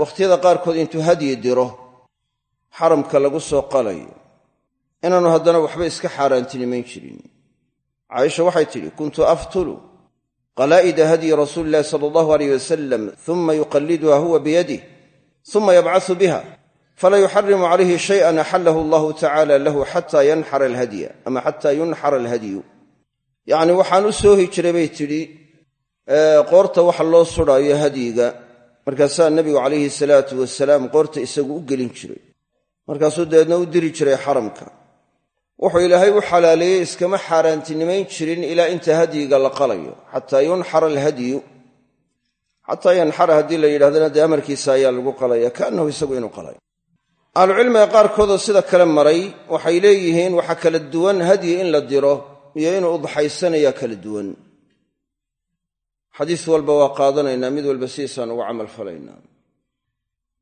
wakhtiyada qaarkood intuu hadyi diro xaramka lagu soo qalayo inaanu haddana waxba iska xaaraantinimayn jirin caaisha waxay tidhi kuntu aftulu qalaa'ida hadyi rasuuli illahi sala allahu aleyh wasalam uma yuqalliduha huwa biyadih uma yabcasu biha fala yuxarimu calayhi shayan axallahu allahu tacala lahu xata yanxara alhadya ama xataa yunxara alhadyu yacni waxaan u soohi jiray bay tidhi qoorta waxa loo sudhaayo hadyiga markaasaa nebigu calayhi salaatu wasalaam qoorta isagu u gelin jiray. Markaasuu dabeedna u diri jiray xaramka wuxuu ilaahay u xalaaleeyey iskama xaaraantinimayn jirin ilaa inta hadyiga la qalayo. Xataa yunxara alhadyu. Xataa yanxara haddii la yidhahdana dee amarkiisa ayaa lagu qalaya. Kaannahu isagu inuu qalay. Ahlucilmiga qaarkoodoo sida kale maray waxay leeyihiin waxa kala duwan hadyi in la diro iyo inuu udxaysanayaa kala duwan. Xadiis walba waa qaadanaynaa mid walba sidiisaan uga camal falaynaa.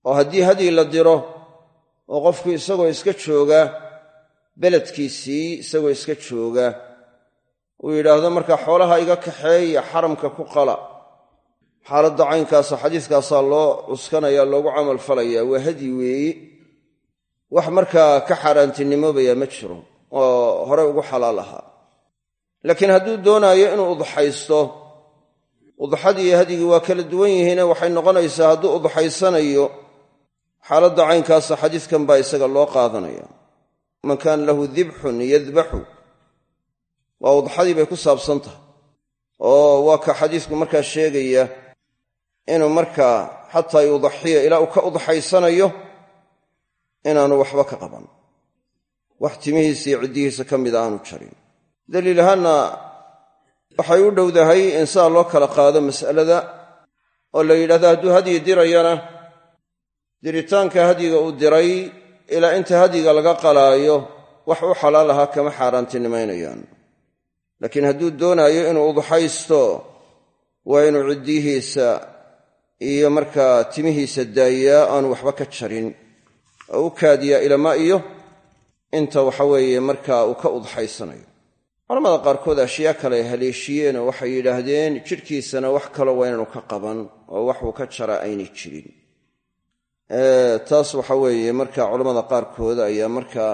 Oo haddii hadyi la diro oo qofku isagoo iska jooga beledkiisii isagoo iska jooga. Uu yidhaahdo markaa xoolaha iga kaxeeya xaramka ku qala. Xaaladda caynkaasa xadiiskaasaa loo cuskanaya loogu camal falaya waa hadyi weeye wax markaa ka xaaraantinimoobaya ma jiro oo horey ugu xalaal ahaa. Laakiin hadduu doonaayo inuu udxaysto udxadii iyo hadyigii waa kala duwan yihiine waxay noqonaysaa hadduu udxaysanayo xaaladda caynkaasa xadiiskan baa isaga loo qaadanaya man kaana lahu dibxun yadbaxu. Waa udxadii bay ku saabsan tahay. Oo waa ka xadiisku markaa sheegaya inuu markaa xataa yudaxiya ilaa uu ka udxaysanayo inaanu waxba ka qaban. Wax timihiisa iyo ciddihiisa ka mida aanu jarin. Daliil ahaanna waxay u dhowdahay in sidaa loo kala qaado mas'alada oo la yidhahdo hadduu hadyi dirayana diritaanka hadyiga uu diray ilaa inta hadyiga laga qalaayo wax u xalaal ahaa kama xaaraantinimaynayaan. Laakiin hadduu doonaayo inuu udxaysto waa inuu ciddiyihiisa iyo markaa timihiisa daayaa aanu waxba ka jarin. Oo u kaadiyaa ilama iyo inta waxaweeye markaa uu ka udxaysanayo. Culamada qaarkood ashyaa kale haleeshiyeenoo waxay yidhaahdeen jidhkiisana wax kalo waa inaanu ka qaban oo waxuu ka jaraa aynay jirin taas waxa weeye marka culammada qaarkood ayaa markaa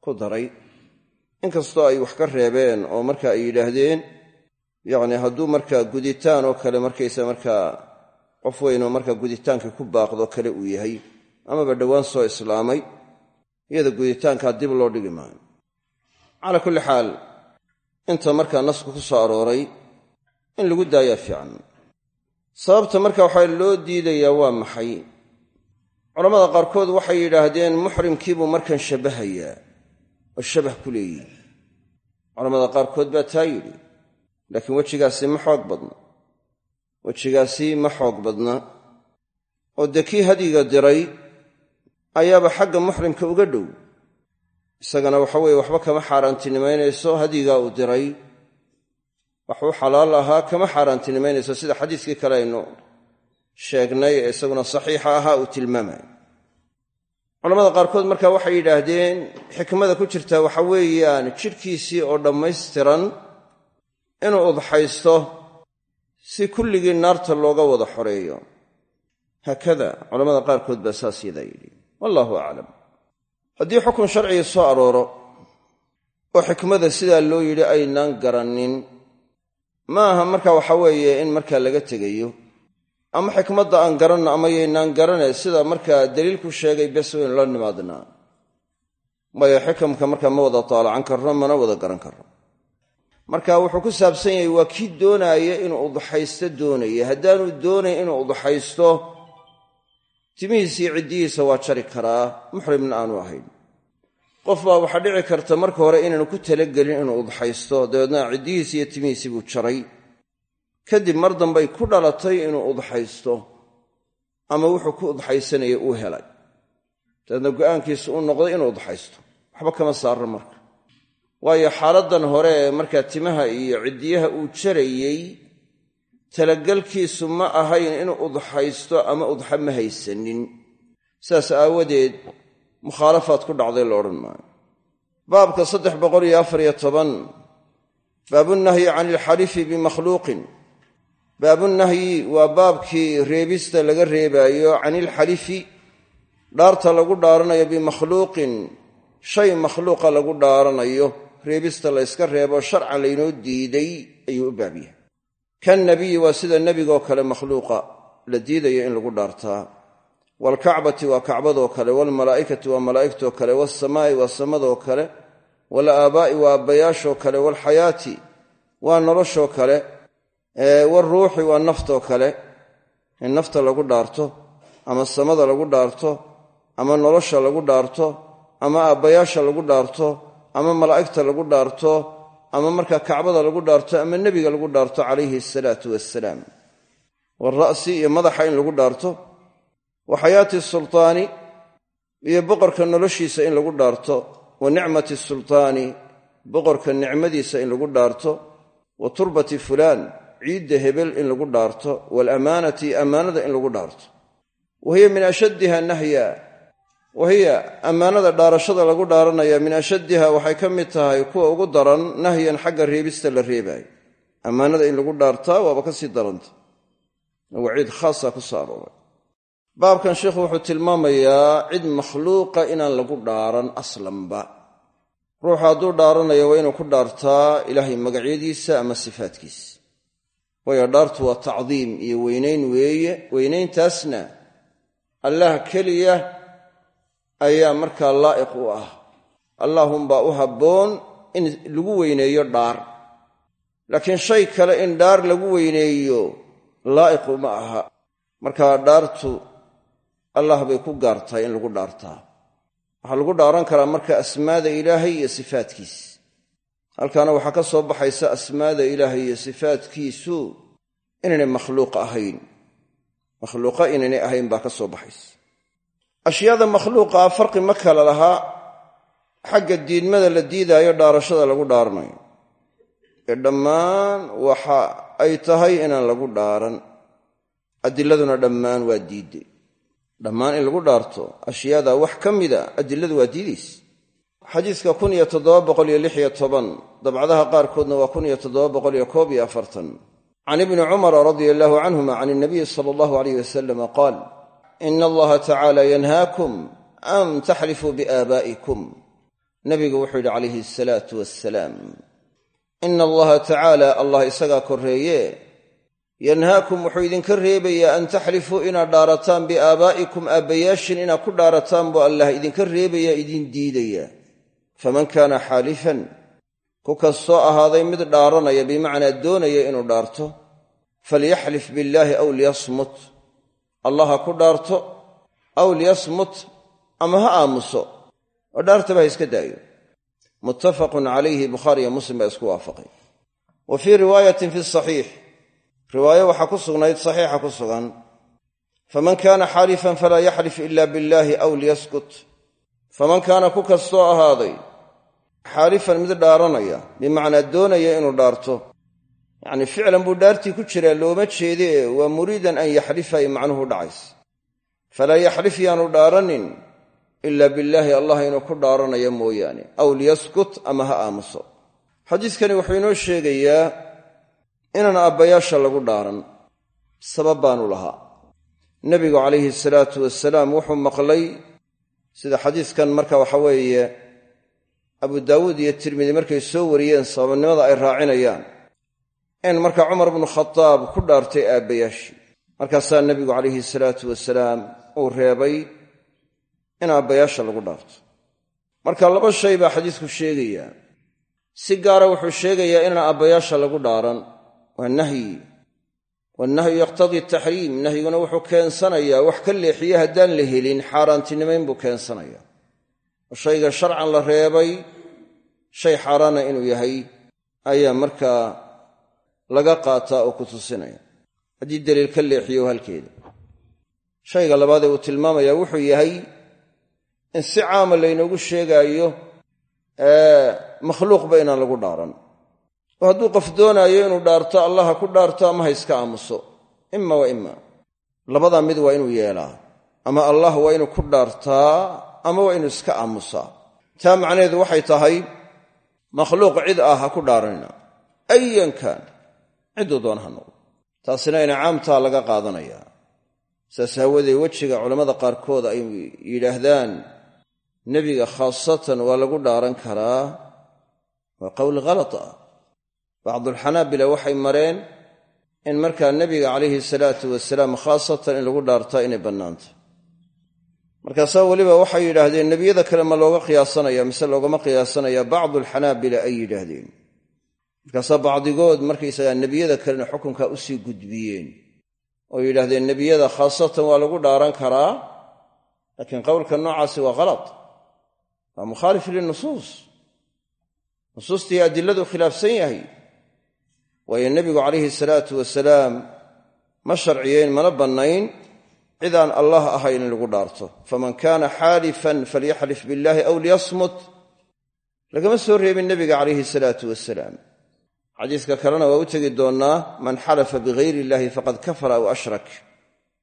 ku daray inkastoo ay wax ka reebeen oo marka ay yidhaahdeen yacni hadduu markaa guditaan oo kale markaysa markaa qof weynoo markaa guditaankii ku baaqdo kale uu yahay amaba dhowaan soo islaamay iyada guditaankaa dib loo dhigi maayo. Calaa kulli xaal inta markaa nasku ku soo arooray in lagu daayaa fiican. Sababta marka waxaa loo diidayaa waa maxay culammada qaarkood waxay yidhaahdeen muxrimkiibuu markan shabbahayaa oo shabah ku leeyihi. Culamada qaarkood baa taa yidhi laakiin wejigaasi ma xoog badna wejigaasi ma xoog badna. Oo dee kii hadyiga diray ayaaba xagga muxrimka uga dhow. Isagana waxa weeye waxba kama xaaraantinimaynayso hadyigaa uu diray. Waxuu xalaal ahaa kama xaaraantinimaynayso sida xadiiskii kale aynu sheegnay ee isaguna saxiixa ahaa uu tilmaamay. Culamada qaarkood marka waxay yidhaahdeen xikmada ku jirta waxa weeyaan jidhkiisii oo dhammaystiran inuu udxaysto si kulligii naarta looga wada xoreeyo. Haakada culamada qaarkood baa saas yadaa yidhi. Wallaahu aclam. Haddii xukun sharcigii soo arooro oo xikmada sidaa loo yidhi aynaan garannin ma aha marka waxa weeye in markaa laga tegayo ama xikmadda aan garanno ama yaynaan garane sida markaa daliilku sheegay bes waynu la nimaadnaa waayo xikamka markaa ma wada taalacan karno mana wada garan karno. Marka wuxuu ku saabsan yahay waa kii doonaaya inuu udxaysto doonaya haddaanu doonayn inuu udxaysto timihiisii ciddihiisa waa jari karaa. Muxrimna aanu ahayn. Qof baa waxaa dhici karta marka hore inaanu ku talagelin inuu udxaysto dabeedna ciddihiisi iyo timihiisii buu jaray kadib mar dambay ku dhalatay inuu udxaysto ama wuxuu ku udxaysanayay uu helay. Dabeedna go'aankiisu u noqday inuu udxaysto waxba kama saarno marka. Waayo xaaladdan hore markaa timaha iyo ciddiyaha uu jarayey talagelkiisu ma ahayn inuu udxaysto ama udxa ma haysanin. Saas aawadeed mukhaalafaad ku dhacday la odhan maayo. Baabka saddex boqol iyo afariyo toban baabunahyi can ilxalifi bimakhluuqin baabunahyi waa baabkii reebista laga reebaayo can ilxalifi dhaarta lagu dhaaranayo bimakhluuqin shay makhluuqa lagu dhaaranayo. Reebista la yska reebo sharcan laynoo diiday ayuu u baab yahay. Kannabiyi waa sida nebigaoo kale makhluuqa la diidayo in lagu dhaartaa waalkacbati waa kacbadoo kale waalmalaa'ikati waa malaa'igtoo kale waasamaa'i waa samadoo kale walaabaa'i waa abbayaashoo kale waalxayaati waa noloshoo kale waaruuxi waa naftoo kale. In nafta lagu dhaarto ama samada lagu dhaarto ama nolosha lagu dhaarto ama aabbayaasha lagu dhaarto ama malaa'igta lagu dhaarto ama markaa kacbada lagu dhaarto ama nebiga lagu dhaarto calayhi asalaatu wassalaam. Waalra'si iyo madaxa in lagu dhaarto wa xayaati sultaani iyo boqorka noloshiisa in lagu dhaarto wa nicmati sultaani boqorka nicmadiisa in lagu dhaarto wa turbati fulaan ciidda hebel in lagu dhaarto waalamaanati ammaanada in lagu dhaarto. Wa hiya min ashaddiha nahya. Wa ammaanada dhaarashada lagu dhaaranaya min ashaddiha waxay ka mid tahay kuwa ugu daran nahyan xagga reebista la reebaayo ammaanada in lagu dhaartaa waaba ka sii daranta. Waciid khaasa ku soo baabkan sheikhu wuxuu tilmaamayaa cid makhluuqa inaan lagu dhaaran aslanba ruuxu hadduu dhaaranayo waa inuu ku dhaartaa ilaahay magacyadiisa ama sifaatkiisa waayo dhaartu waa tacdiim iyo weynayn weeye weynayntaasna allah keliya ayaa markaa laa'iq u ah. Allaahunbaa u habboon in lagu weyneeyo dhaar. Laakiin shay kale in dhaar lagu weyneeyo laa'iqu ma aha. Markaa dhaartu allah bay ku gaartahay in lagu dhaartaa. Waxaa lagu dhaaran karaa marka asmaada ilaahay iyo sifaatkiis halkaana waxaa ka soo baxaysa asmaada ilaahay iyo sifaatkiisu inaynay makhluuq ahayn. Makhluuqa inaynay ahayn baa ka soo baxaysa. Ashyaada makhluuqaa farqi ma kala lahaa xagga diidmada la diidaayo dhaarashada lagu dhaaranayo. Ee dhammaan waxa ay tahay inaan lagu dhaaran. Adiladuna dhammaan waa diidday. Dhammaan in lagu dhaarto ashyaada wax ka mida adiladu waa diidaysa xadiiska kun iyo toddoba boqol iyo lix iyo toban dabcadaha qaarkoodna waa kun iyo toddoba boqol iyo koob iyo afartan. Can ibni cumara radia allahu canhuma can inabiyi sala allahu alayh wasalama qaal ina allaha tacaala yanhaakum an taxlifuu biaabaa'ikum nabigu wuxuu yidhi calayhi asalaatu wassalaam ina allaha tacaala allah isagaa korreeye yanhaakum wuxuu idinka reebayaa an taxlifuu inaad dhaarataan biaabaa'ikum aabbayaashin inaad ku dhaarataan buu allah idinka reebayaa idin diidaya faman kaana xaalifan ku kastoo ahaaday mid dhaaranaya bimacnaa doonaya inuu dhaarto falyaxlif billaahi aw liyasmut. Allah ha ku dhaarto aw liyasmut ama ha aamuso oo dhaartaba ha iska daayo. Muttafaqun calayhi bukhaariyo muslim baa isku waafaqay. Wa fii riwaayatin fi saxiix riwaayo waxaa ku sugnayd saxiixa ku sugan. Faman kaana xaalifan falaa yaxlif ila billaahi aw liyaskut faman kaana ku kastoo ahaaday xaalifan mid dhaaranaya bimacnaa doonaya inuu dhaarto. Yacnii ficlan buu dhaartii ku jiraa looma jeede ee waa muriidan an yaxlifa ay macnuhu dhacays falaa yaxlif yaanu dhaaranin ila billaahi allah inuu ku dhaaranayo mooyaane aw liyaskut ama ha aamuso. Xadiiskani wuxuu inoo sheegayaa inaan aabbayaasha lagu dhaaran sabab baanu lahaa. Nebigu calayhi salaatu wasalaam wuxuu maqlay sida xadiiskan marka waxa weeye abu daawuud iyo tirmidi markay soo wariyeen sababnimada ay raacinayaan. In marka cumar bnu khadaab ku dhaartay aabbayaashii markaasaa nebigu calayhi salaatu wasalaam uu reebay in aabbayaasha lagu dhaarto. Marka laba shay baa xadiisku sheegayaa. Si gaara wuxuu sheegayaa inaan aabbayaasha lagu dhaaran waa nahyi wannahyu yaqtadii taxriim nahyiguna wuxuu keensanayaa wax ka leexiye haddaan la helin xaaraantinimayn buu keensanayaa oo shayga sharcan la reebay shay xaaraana inuu yahay ayaa markaa laga qaataa oo ku tusinaya haddii daliil ka leexiyo halkeeda shayga labaadee uu tilmaamayaa wuxuu yahay in si caama laynoogu sheegaayo makhluuqba inaan lagu dhaaran oo hadduu qof doonaayo inuu dhaarto allah ha ku dhaarto ama ha iska aamuso ima wa ima labadaa mid waa inuu yeelaa ama allah waa inuu ku dhaartaa ama waa inuu iska aamusaa. Taa macnaheedu waxay tahay makhluuq cid ah ha ku dhaaranina ayan kaan cidduu doona ha noqdo. Taasina incaamtaa laga qaadanayaa saas haawadeed wejiga culammada qaarkood ay yidhaahdaan nebiga khaasatan waa lagu dhaaran karaa. Waa qowl khalat ah bacdulxanaabila waxay mareen in markaa nebiga calayhi salaatu wasalaam khaasatan in lagu dhaartaa inay bannaanta. Markaasaa weliba waxay yidhaahdeen nebiyada kale ma looga qiyaasanaya mise loogama qiyaasanaya bacdulxanaabila ay yidhaahdeen. Markaasaa bacdigood markaysagaa nebiyada kalena xukunkaa u sii gudbiyeen. Oo yidhaahdeen nebiyada khaasatan waa lagu dhaaran karaa laakiin qowlka noocaasi waa khalad waa mukhaalif linusuus nusuustii adiladu khilaafsan yahay waayo nebigu calayhi salaatu wasalaam ma sharciyeyn mana bannayn cidaan allah ahayn in lagu dhaarto. Faman kaana xaalifan falyaxlif billaahi aw liyasmut. Lagama soo reebin nebiga calayhi salaatu wasalaam. Xadiiska kalena waa u tegi doonnaa man xalafa bigayri illaahi faqad kafara aw ashrak.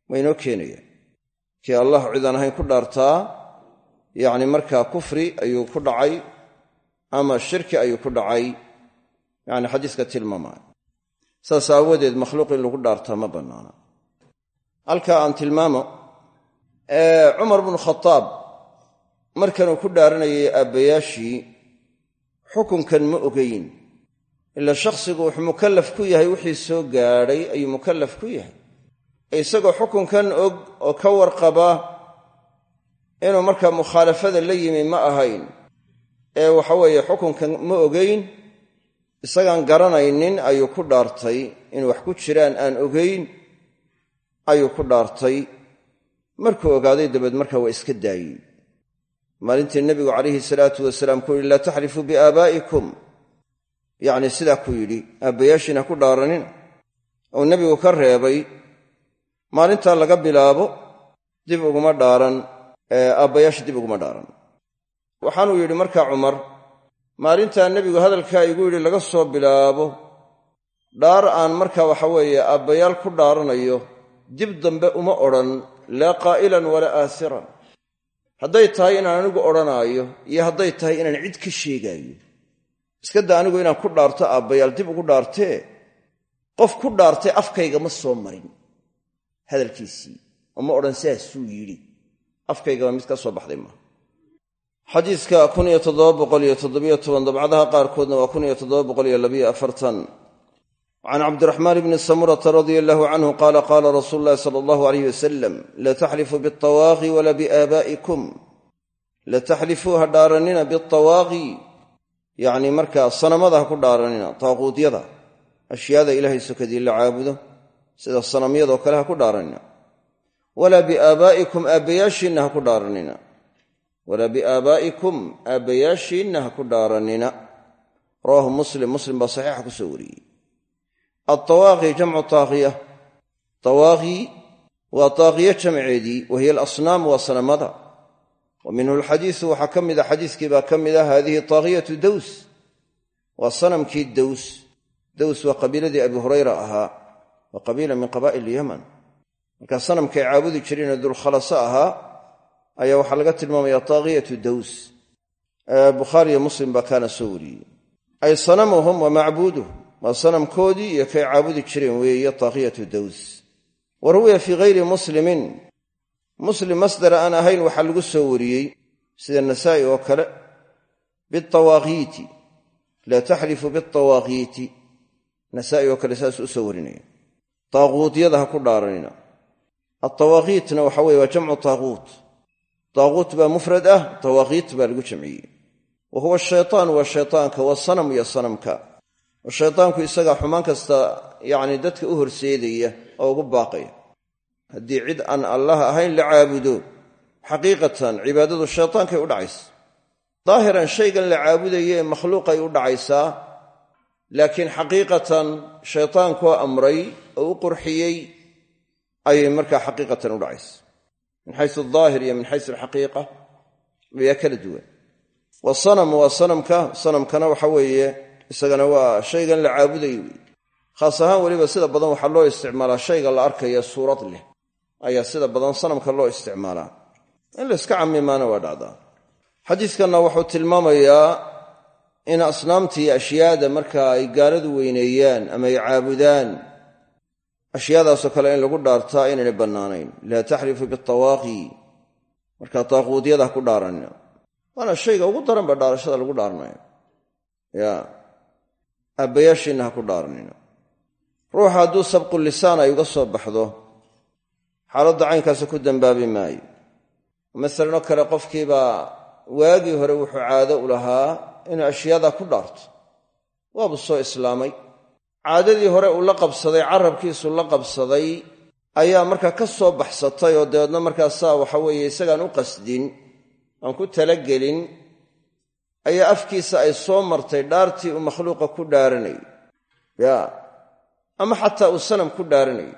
Waa inoo keenaya kii allah cidaan ahayn ku dhaartaa yacni markaa kufri ayuu ku dhacay ama shirki ayuu ku dhacay. Yacni xadiiska tilmaamaya saas aawadeed makhluuq in lagu dhaartaa ma bannaana. Halkaa aan tilmaamo cumar bnu khadaab markanuu ku dhaaranayay aabbayaashii xukunkan ma ogayn ila shakhsigu wuxuu mukallaf ku yahay wixii soo gaadhay ayuu mukallaf ku yahay. Isagoo xukunkan og oo ka warqaba inuu markaa mukhaalafada la yimi ma ahayn. Ee waxaweeye xukunkan ma ogayn isagaan garanaynin ayuu ku dhaartay. In wax ku jiraan aan ogayn ayuu ku dhaartay. Markuu ogaaday dabeed markaa waa iska daayey. Maalintii nebigu calayhi salaatu wasalaam ku yidhi laa taxlifuu biaabaa'ikum. Yacni sidaa ku yidhi aabbayaashiin ha ku dhaaranina oo nebigu ka reebay maalintaa laga bilaabo dib uguma dhaaran aabbayaasha dib uguma dhaaran. Waxaanuu yidhi markaa cumar maalintaa nebigu hadalkaa igu yidhi laga soo bilaabo. Dhaar aan markaa waxa weeye aabbayaal ku dhaaranayo dib dambe uma odhan laa qaa'ilan walaa aasiran. Hadday tahay inaan anigu odhanaayo iyo hadday tahay inaan cid ka sheegaayo. Iska da anigu inaan ku dhaarto aabbayaal dib ugu dhaartee qof ku dhaartay afkayga ma soo marin. Hadalkiisii oo ma odhan saasuu yidhi. Afkaygaba mid ka soo baxday maaha xadiiska dabcadaha qaarkoodna waa can cabdiraxmaan bni samurata radia allahu canhu qaala qaala rasuulu llahi sala allahu alayh wasalam lataxlifu biawaaqi wala biaabaa'ikum. Lataxlifuu ha dhaaranina biawaaqi yacni markaa sanamada ha ku dhaaranina taaquudyada ashyaada ilaahay sokadii la caabudo sida sanamyadoo kale ha ku dhaaranina. Walaa biaabaa'ikum aabbayaashiinna ha ku dhaaranina walaa biaabaa'ikum aabbayaashiinna ha ku dhaaranina. Rawaahu muslim muslim baa saxiixa ku soo wariyey. Altawaaqi jamcu taaqiya. Tawaaqi waa taaqiyo jamceedii wa hiya alasnaam waa sanamada. Wa alxadiisu waxaa ka mida xadiiskii baa ka mid ah haadihi taaqiyatu dows waa sanamkii dows dows waa qabiiladii abi hurayra ahaa waa qabiila min qabaa'il yaman markaa sanamkay caabudi jireenee dulkhalaso ahaa ayaa waxaa laga tilmaamaya taaqiyatu dows bukhaariyo muslim baa kaana soo wariyey. Ay sanamuhum wa macbuuduhum. Waa sanamkoodii iyo kay caabudi jireen weeye taaqiyatu dows wa ruwiya fii muslimin. Muslim masdar aan ahayn waxaa lagu soo wariyey sida nasaa'i oo kale. Biawaaqiiti laa taxlifu biawaaqiiti nasaa'i oo kale saas u soo warinaya. Taaquudyada ha ku dhaaranina. Atawaaqiitna waxa weye waa jamcu taaquut taaquut baa mufrad ah tawaaqiit baa lagu jamciyey. Wa huwa shaytaan waa shaytaanka waa sanam iyo sanamka. Oo shaytaanku isagaa xumaan kasta yacni dadka u horseedaya oo ugu baaqaya. Haddii cid aan allah ahayn la caabudo xaqiiqatan cibaadadu shaytaankay u dhacaysa. Daahiran shaygan la caabudaye makhluuqay u dhacaysaa laakiin xaqiiqatan shaytaankoo amray oo u qurxiyey ayay markaa xaqiiqatan u min xaysu aldaahir iyo min xaysu alxaqiiqa ayaa kala duwan. wasanam waa sanamka sanamkana waxa weeye isagana waa shaygan la caabudayo wey khaas ahaan weliba sida badan waxaa loo isticmaalaa shayga la arkaya suurad leh. Ayaa sida badan sanamka loo isticmaalaa. In la iska camimaana waa dhacdaa. Xadiiskanna wuxuu tilmaamayaa in asnaamtii ashyaada marka ay gaaladu weyneeyaan ama ay caabudaan ashyaadaasoo kale in lagu dhaartaa inaynay bannaanayn. Laa taxlifu biawaaqi marka taaquudyada ha ku dhaaranina waana shayga ugu daranba dhaarashada lagu dhaaranaya ya. Aabbayaashiinna ha ku dhaaranina ruuxa hadduu sabqu lisaan ay uga soo baxdo xaaladda caynkaasi ku dembaabi maayo. Masalan oo kale qofkiibaa waagii hore wuxuu caado u lahaa inuu ashyaadaa ku dhaarto. Waabuu soo islaamay caadadii hore uu la qabsaday carabkiisu la qabsaday ayaa markaa ka soo baxsatay oo dabeedna markaasaa waxa weeye isagaan u qasdin aan ku talagelin ayaa afkiisa ay soo martay dhaartii uu makhluuqa ku dhaaranayay ya ama xataa uu sanam ku dhaaranayay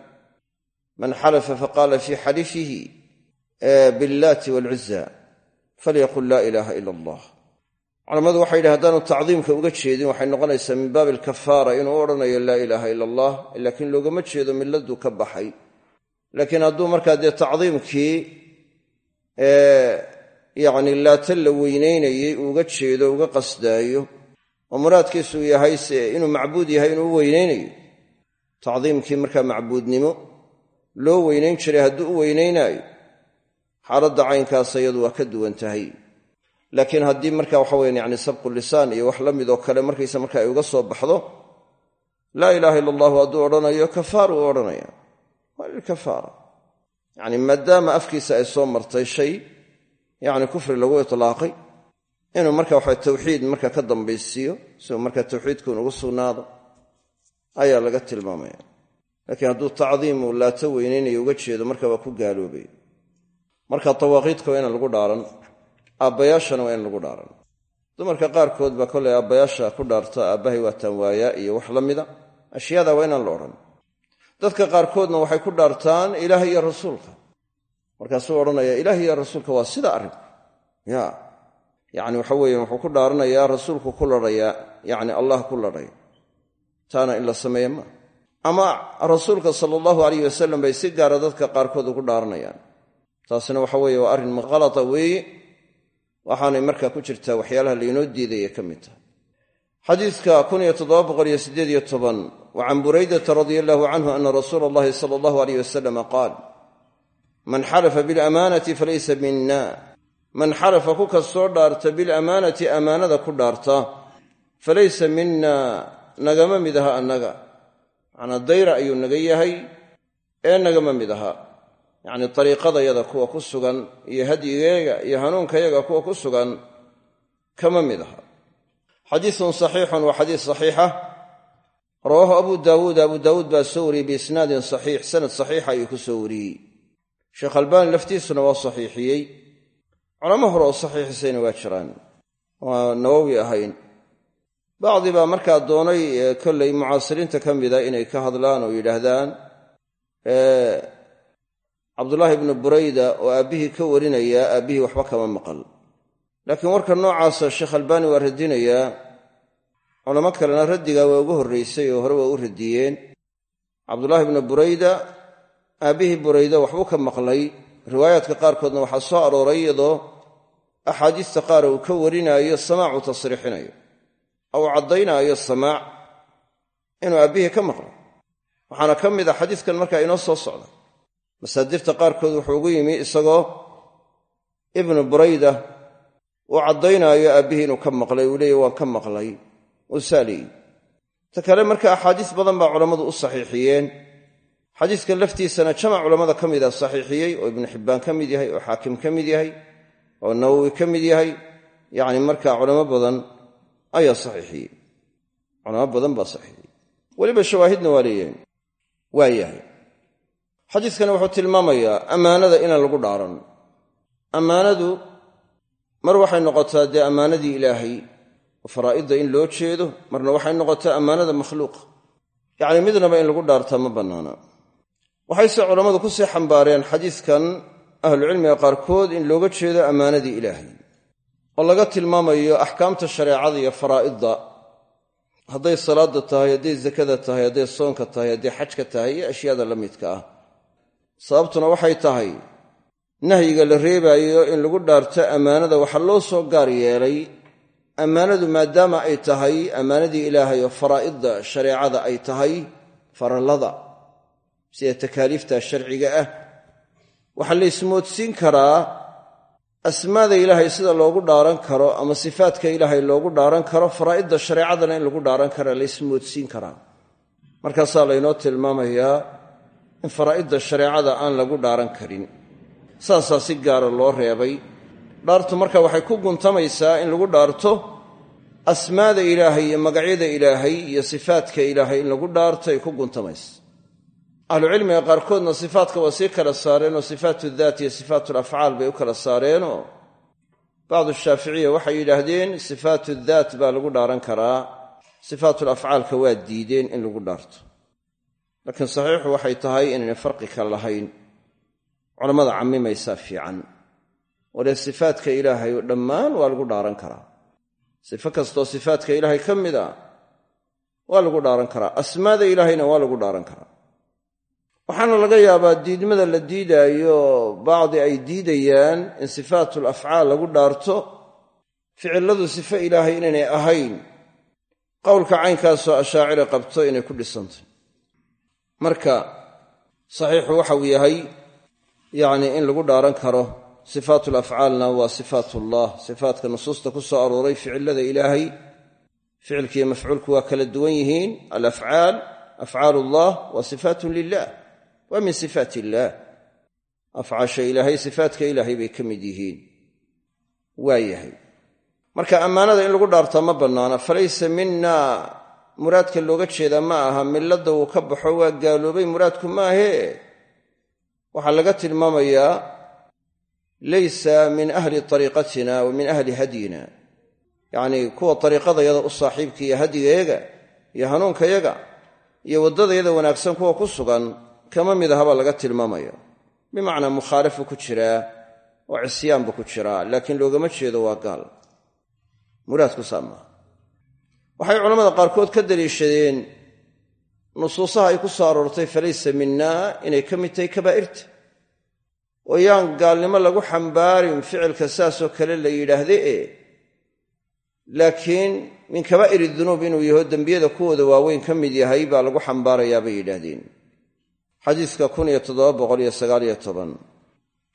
man xalafa faqaala fii xalifihi billaati waalcuza falyaqul laa ilaaha ila allah culammadu waxay yidhi haddaanu tacdiimka uga jeedin waxay noqonaysaa min baabi alkafaara inuu odhanayo laa ilaaha ila allah laakiin loogama jeedo milladuu ka baxay. Laakiin hadduu markaa dee tacdiimkii yacni laata la weynaynayey uuga jeedo uga qasdaayo oo muraadkiisu yahay inuu macbuud yahay inuu u weynaynayo tacdiimkii markaa macbuudnimo loo weynayn jiray hadduu u xaaladda caynkaas iyadu waa ka duwan tahay laakiin haddii marka waxa weyan yani sabqu lisaan iyo wax la mid oo kale markaysa marka ay uga soo baxdo laa ilaaha illa allahu hadduu odhanayo kafaar uu odhanaya waa lilkafaara yacni maadaama afkiisa ay soo martay shay yacni kufri lagu itlaaqay inuu marka waxa tawxiid marka ka dambaysiiyo siuu marka tawxiidkuun ugu sugnaado ayaa laga tilmaamaya. Laakiin hadduu tacdiimu laato weynaynayo uga jeedo marka waa ku gaaloobay. Marka tawaaqiidka waa inaan lagu dhaaran aabbayaashana waa in lagu dhaaran. Dumarka qaarkood baa kolay aabbayaasha ku dhaarta aabbahay waataan waayaa iyo wax la mida. Ashyaada waa inaan la odhan. Dadka qaarkoodna waxay ku dhaartaan ilaah iyo rasuulka. Markaasuu odhanaya ilaah iyo rasuulka waa sida arrinku ya yacni waxa weeye wuxuu ku dhaaranayaa rasuulku ku ladhayaa yacni allah ku ladhaya taana in la sameeya maa ama rasuulka sala allahu alayh wasalam bay si gaara dadka qaarkood ugu dhaaranayaan. Taasina waxa weeye waa arrin khalata weeye waxaanay markaa ku jirtaa waxyaalaha laynoo diidaya ka mid tahay. Xadiidka wa can buraydata radia allahu canhu ana rasuula allahi sala allahu alayh wasalama qaal man xalafa bilamaanati falaysa mina man xalafa ku kastoo dhaarta bilamaanati amaanada ku dhaarta falaysa mina nagama mid aha annaga. Macnaa dayra ayuu naga yahay ee nagama mid aha yacni dariiqadayada kuwa ku sugan iyo hadyigeega iyo hanuunkayaga kuwa ku sugan kama mid aha. Xadiisun saxiixun waa xadiis saxiixa rawaahu abu daawuud abu daawuud baa soo wariyey biisnaadin saxiix sanad saxiixa ayuu ku soo wariyey. Sheekh albaani laftiisuna waa saxiixiyey. Culamo hore oo saxiixisayna waa jiraan. Waa nawowi ahayn. Bacdi baa markaa doonay kollay mucaasiriinta ka mida inay ka hadlaan oo yidhaahdaan cabdulaahi ibnu burayda oo aabbihii ka warinaya aabbihii waxba kama maqal. Laakiin warka noocaasa sheekh albaani waa radinayaa culamo kalena raddigaa waa ugu horraysay oo hore waa u radiyeen cabdulaahi ibnu burayda aabbihii burayda waxbuu ka maqlay. Riwaayaadka qaarkoodna waxaa soo arooray iyadoo axaadiista qaar uu ka warinaayo samaacu tasriixinayo ou caddaynaayo samaac inuu aabbihii ka maqlay. Waxaana ka mid a xadiiskan markaa inoo soo socda masaadirta qaarkood wuxuu ugu yimi isagoo ibnu burayda uu caddaynaayo aabbihii inuu ka maqlay uu leeya waan ka maqlay. Uu saaleeyey ta kale marka axaadiis badan baa culammadu u saxiixiyeen. Xadiiskan laftiisana jamac culammada ka mida saxiixiyey oo ibnu xibbaan ka mid yahay oo xaakim ka mid yahay oo nawowi ka mid yahay. Yacni marka culamo badan ayaa saxiixiyey. Culamo badan baa saxiixiyey. Weliba shawaahidna waa leeyahay waa yahay xadiiskani wuxuu tilmaamayaa ammaanada inaan lagu dhaaran. Ammaanadu mar waxay noqotaa dee ammaanadii ilaahay oo faraa'idda in loo jeedo marna waxay noqotaa ammaanada makhluuqa yacni midnaba in lagu dhaartaa ma bannaana. Waxayse culammadu ku sii xambaareen xadiiskan ahlucilmiga qaarkood in looga jeedo ammaanadii ilaahay oo laga tilmaamayo axkaamta shareecada iyo faraa'idda. Hadday salaadda tahay hadday zakada tahay hadday soonka tahay hadday xajka tahay iyo ashyaada la midka ah sababtuna waxay tahay nahyiga la reebaayo in lagu dhaarto ammaanada waxaa loo soo gaar yeelay. Ammaanadu maadaama ay tahay ammaanadii ilaahay oo faraa'idda shareecada ay tahay farallada sida takaaliifta sharciga ah. Waxaa la ismoodsiin karaa asmaada ilaahay sida loogu dhaaran karo ama sifaadka ilaahay loogu dhaaran karo faraa'idda shareecadana in lagu dhaaran kara la ismoodsiin karaa. Markaasaa laynoo tilmaamayaa in faraa'idda shareecada aan lagu dhaaran karin. Saasaa si gaara loo reebay. Dhaartu marka waxay ku guntamaysaa in lagu dhaarto asmaada ilaahay iyo magacyada ilaahay iyo sifaadka ilaahay in lagu dhaarto ay ku guntamaysa. Ahlucilmiga qaarkoodna sifaatka waa sii kala saareenoo sifaatu daat iyo sifaatu lafcaal bay u kala saareenoo bacdu shaaficiya waxay yidhaahdeen sifaatu daat baa lagu dhaaran karaa. Sifaatul afcaalka waa diideen in lagu dhaarto laakiin saxiixu waxay tahay inaynay farqi ka lahayn. Culammada cammimaysaa fiican. Dee sifaadka ilaahay oo dhammaan waa lagu dhaaran karaa. Sifo kastoo sifaadka ilaahay ka mid a waa lagu dhaaran karaa. Asmaada ilaahayna waa lagu dhaaran karaa. Waxaana laga yaabaa diidmada la diidaayo bacdi ay diidayaan in sifaatul afcaal lagu dhaarto. Ficiladu sifo ilaahay inaynay ahayn. Qowlka caynkaasoo ashaacira qabto inay ku dhisantay marka saxiixu waxa uu yahay yacni in lagu dhaaran karo sifaatu lafcaalna waa sifaatullah sifaatka nusuusta ku soo arooray ficilada ilaahay ficilkiiyo mafcuulku waa kala duwan yihiin alafcaal afcaal ullah waa sifaatun lilah waa min sifaat illaah afcaasha ilaahay sifaatka ilaahay bay ka mid yihiin waa yahay. Marka ammaanada in lagu dhaartaa ma bannaana falaysa mina muraadka looga jeedaa ma aha milladda uu ka baxo waa gaaloobay muraadku maahee waxaa laga tilmaamayaa laysa min ahli ariiqatina wa min ahli hadyina yacnii kuwa ariiqadayada u saaxiibka iyo hadyigayaga iyo hanuunkayaga iyo waddadayada wanaagsan kuwa ku sugan kama mid ahabaa laga tilmaamaya bimacnaa mukhaalifu ku jiraa oo cisyaanbu ku jiraa laakiin loogama jeedo waa gaal. Muraadku saa maaha waxay culamada qaarkood ka daliishadeen nusuusaha ay ku soo aroortay falaysa minna inay ka mid tahay kabaa'irta. Oo yaan gaalnimo lagu xambaarin ficilka saasoo kale la yidhaahde e laakiin min kabaa'iri dunuub inuu yaho dembiyada kuwooda waaweyn ka mid yahay baa lagu xambaarayaa bay yidhaahdeen. Xadiiska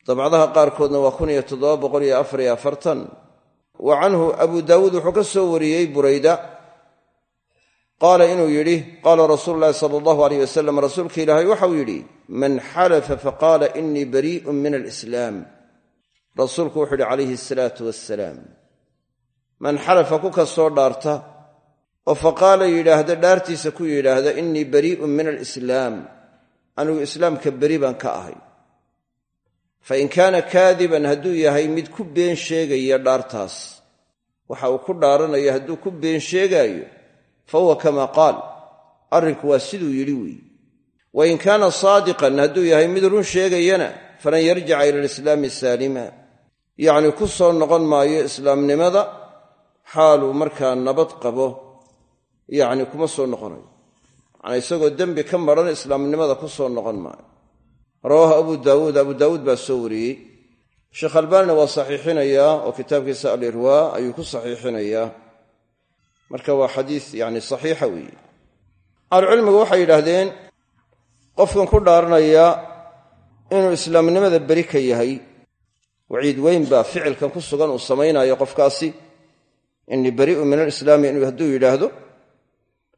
dabcadaha qaarkoodna waa wa canhu abu daawuud wuxuu ka soo wariyey burayda qaala inuu yidhi qaala rasuulu llahi sala allahu aleyh wasalam rasuulka ilaahay waxau yidhi man xalafa faqaala inii barii'un min alislaam. Rasuulku wuxuu yidhi calayhi asalaatu wassalaam. Man xalafa ku kastoo dhaarta oo faqaala yidhaahda dhaartiisa ku yidhaahda inii barii'un min alislaam. Anigu islaamka beri baan ka ahay. Fain kaana kaadiban hadduu yahay mid ku been sheegaya dhaartaas waxa uu ku dhaaranayo hadduu ku been sheegaayo fa huwa kama qaal arrinku waa siduu yidhi weeye wa in kaana saadiqan hadduu yahay mid run sheegayana falan yarjica ila alislaami saalima yacni ku soo noqon maayo islaamnimada xaaluu markaa nabad qabo. yacni kuma soo noqonayo. Macnaa isagoo dembi ka maran islaamnimada ku soo noqon maayo. Rawaahu abu daawuud abu daawuud baa soo wariyey. Sheekh albaanina waa saxiixinayaa oo kitaabkiisa alirwaa ayuu ku saxiixinayaa marka waa xadiis yani saxiixa weeye. Ahlucilmigu waxay yidhaahdeen qofkan ku dhaaranaya inuu islaamnimada beri ka yahay waciid weyn baa ficilkan ku sugan uu samaynayo qofkaasi. Inii barii'un min alislaami hadduu yidhaahdo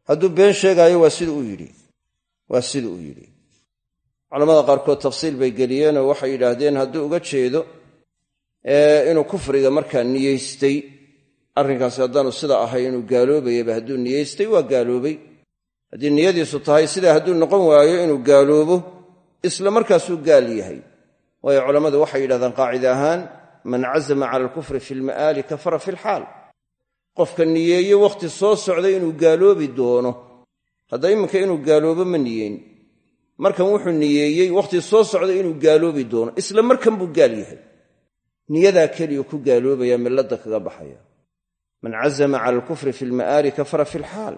hadduu been sheegaayo waa siduu u yidhi waa sida uu yidhi. Culamada qaarkood tafsiil bay geliyeenoo waxay yidhaahdeen hadduu uga jeedo inuu kufriga markaa niyeystay arrinkaasi haddaanu sida ahay inuu gaaloobayaba hadduu niyeystay waa gaaloobay. Haddii niyadiisu tahay sidaa hadduu noqon waayo inuu gaaloobo isla markaasuu gaal yahay. Waayo culammadu waxay yidhahdaan qaacida ahaan man cazama cala alkufri fi lma'aali kafara fi lxaal qofka niyeeye wakhti soo socday inuu gaaloobi doono. Hadda iminka inuu gaaloobo ma niyeyn. Markan wuxuu niyeeyey wakhti soo socday inuu gaaloobi doono isla markan buu gaal yahay. Niyadaa keliyu ku gaaloobaya milladda kaga baxaya man cazama cala alkufri fi lma'aali kafara fi lxaal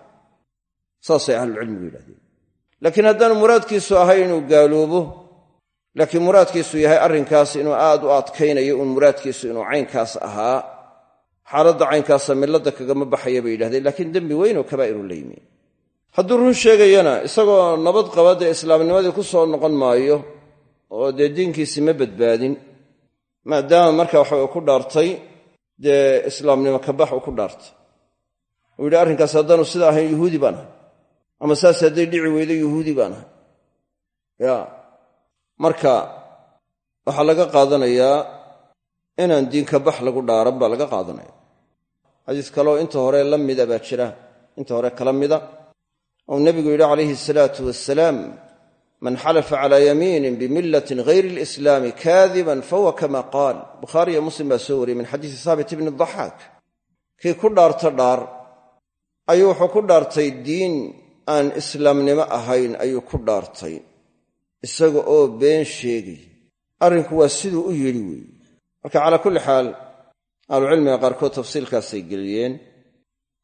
saasay ahlucilmigu yidhahdeen laakiin haddaanu muraadkiisu ahay inuu gaaloobo laakiin muraadkiisu yahay arrinkaas inuu aad u adkaynayo uun muraadkiisu inuu caynkaas ahaa xaaladda caynkaasa milladda kagama baxaya bay yidhahdeen laakiin dembi weyn oo kabaa'iru la yimi. Hadduu run sheegayana isagoo nabad qaba dee islaamnimadii ku soo noqon maayo oo dee diinkiisii ma badbaadin maadaama marka waxa ku dhaartay dee islaamnimo kabax uu ku dhaartay uu yidhi arrinkaas haddaanu sida ahayn yuhuudi baan ahay. Ama saas hadday dhici weydo yuhuudi baan ahay. Ya marka waxaa laga qaadanayaa inaan diinka bax lagu dhaaran baa laga qaadanaya. Xadiis kaleo inta hore la mida baa jira inta hore kala mida. Ou nebigu yidhi calayhi asalaatu wasalaam man xalafa calaa yamiinin bimillatin hayri alislaami kaadiban fahuwa kama qaal. Bukhaariyo muslim baa soo wariyey min xadiisi saabit ibni daxaak kii ku dhaarta dhaar ayuu wuxuu ku dhaartay diin aan islaamnimo ahayn ayuu ku dhaartay. Isaga oo been sheegay. Arrinku waa siduu u yidhi weeye marka calaa kulli xaal ahlucilmiga qaarkood tafsiilkaasay geliyeen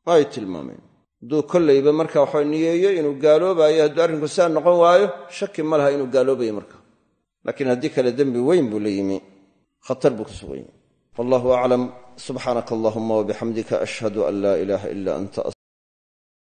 oo ay tilmaameen hadduu kollayba marka waxa niyeeyo inuu gaaloobayo hadduu arrinku saa noqon waayo shaki ma laha inuu gaaloobayo marka. Laakiin haddii kale dembi weyn buu la yimi khatar buu ku sugan wallahu aclam subxaanaka allahuma wabixamdika ashhadu an laa ilaaha ila anta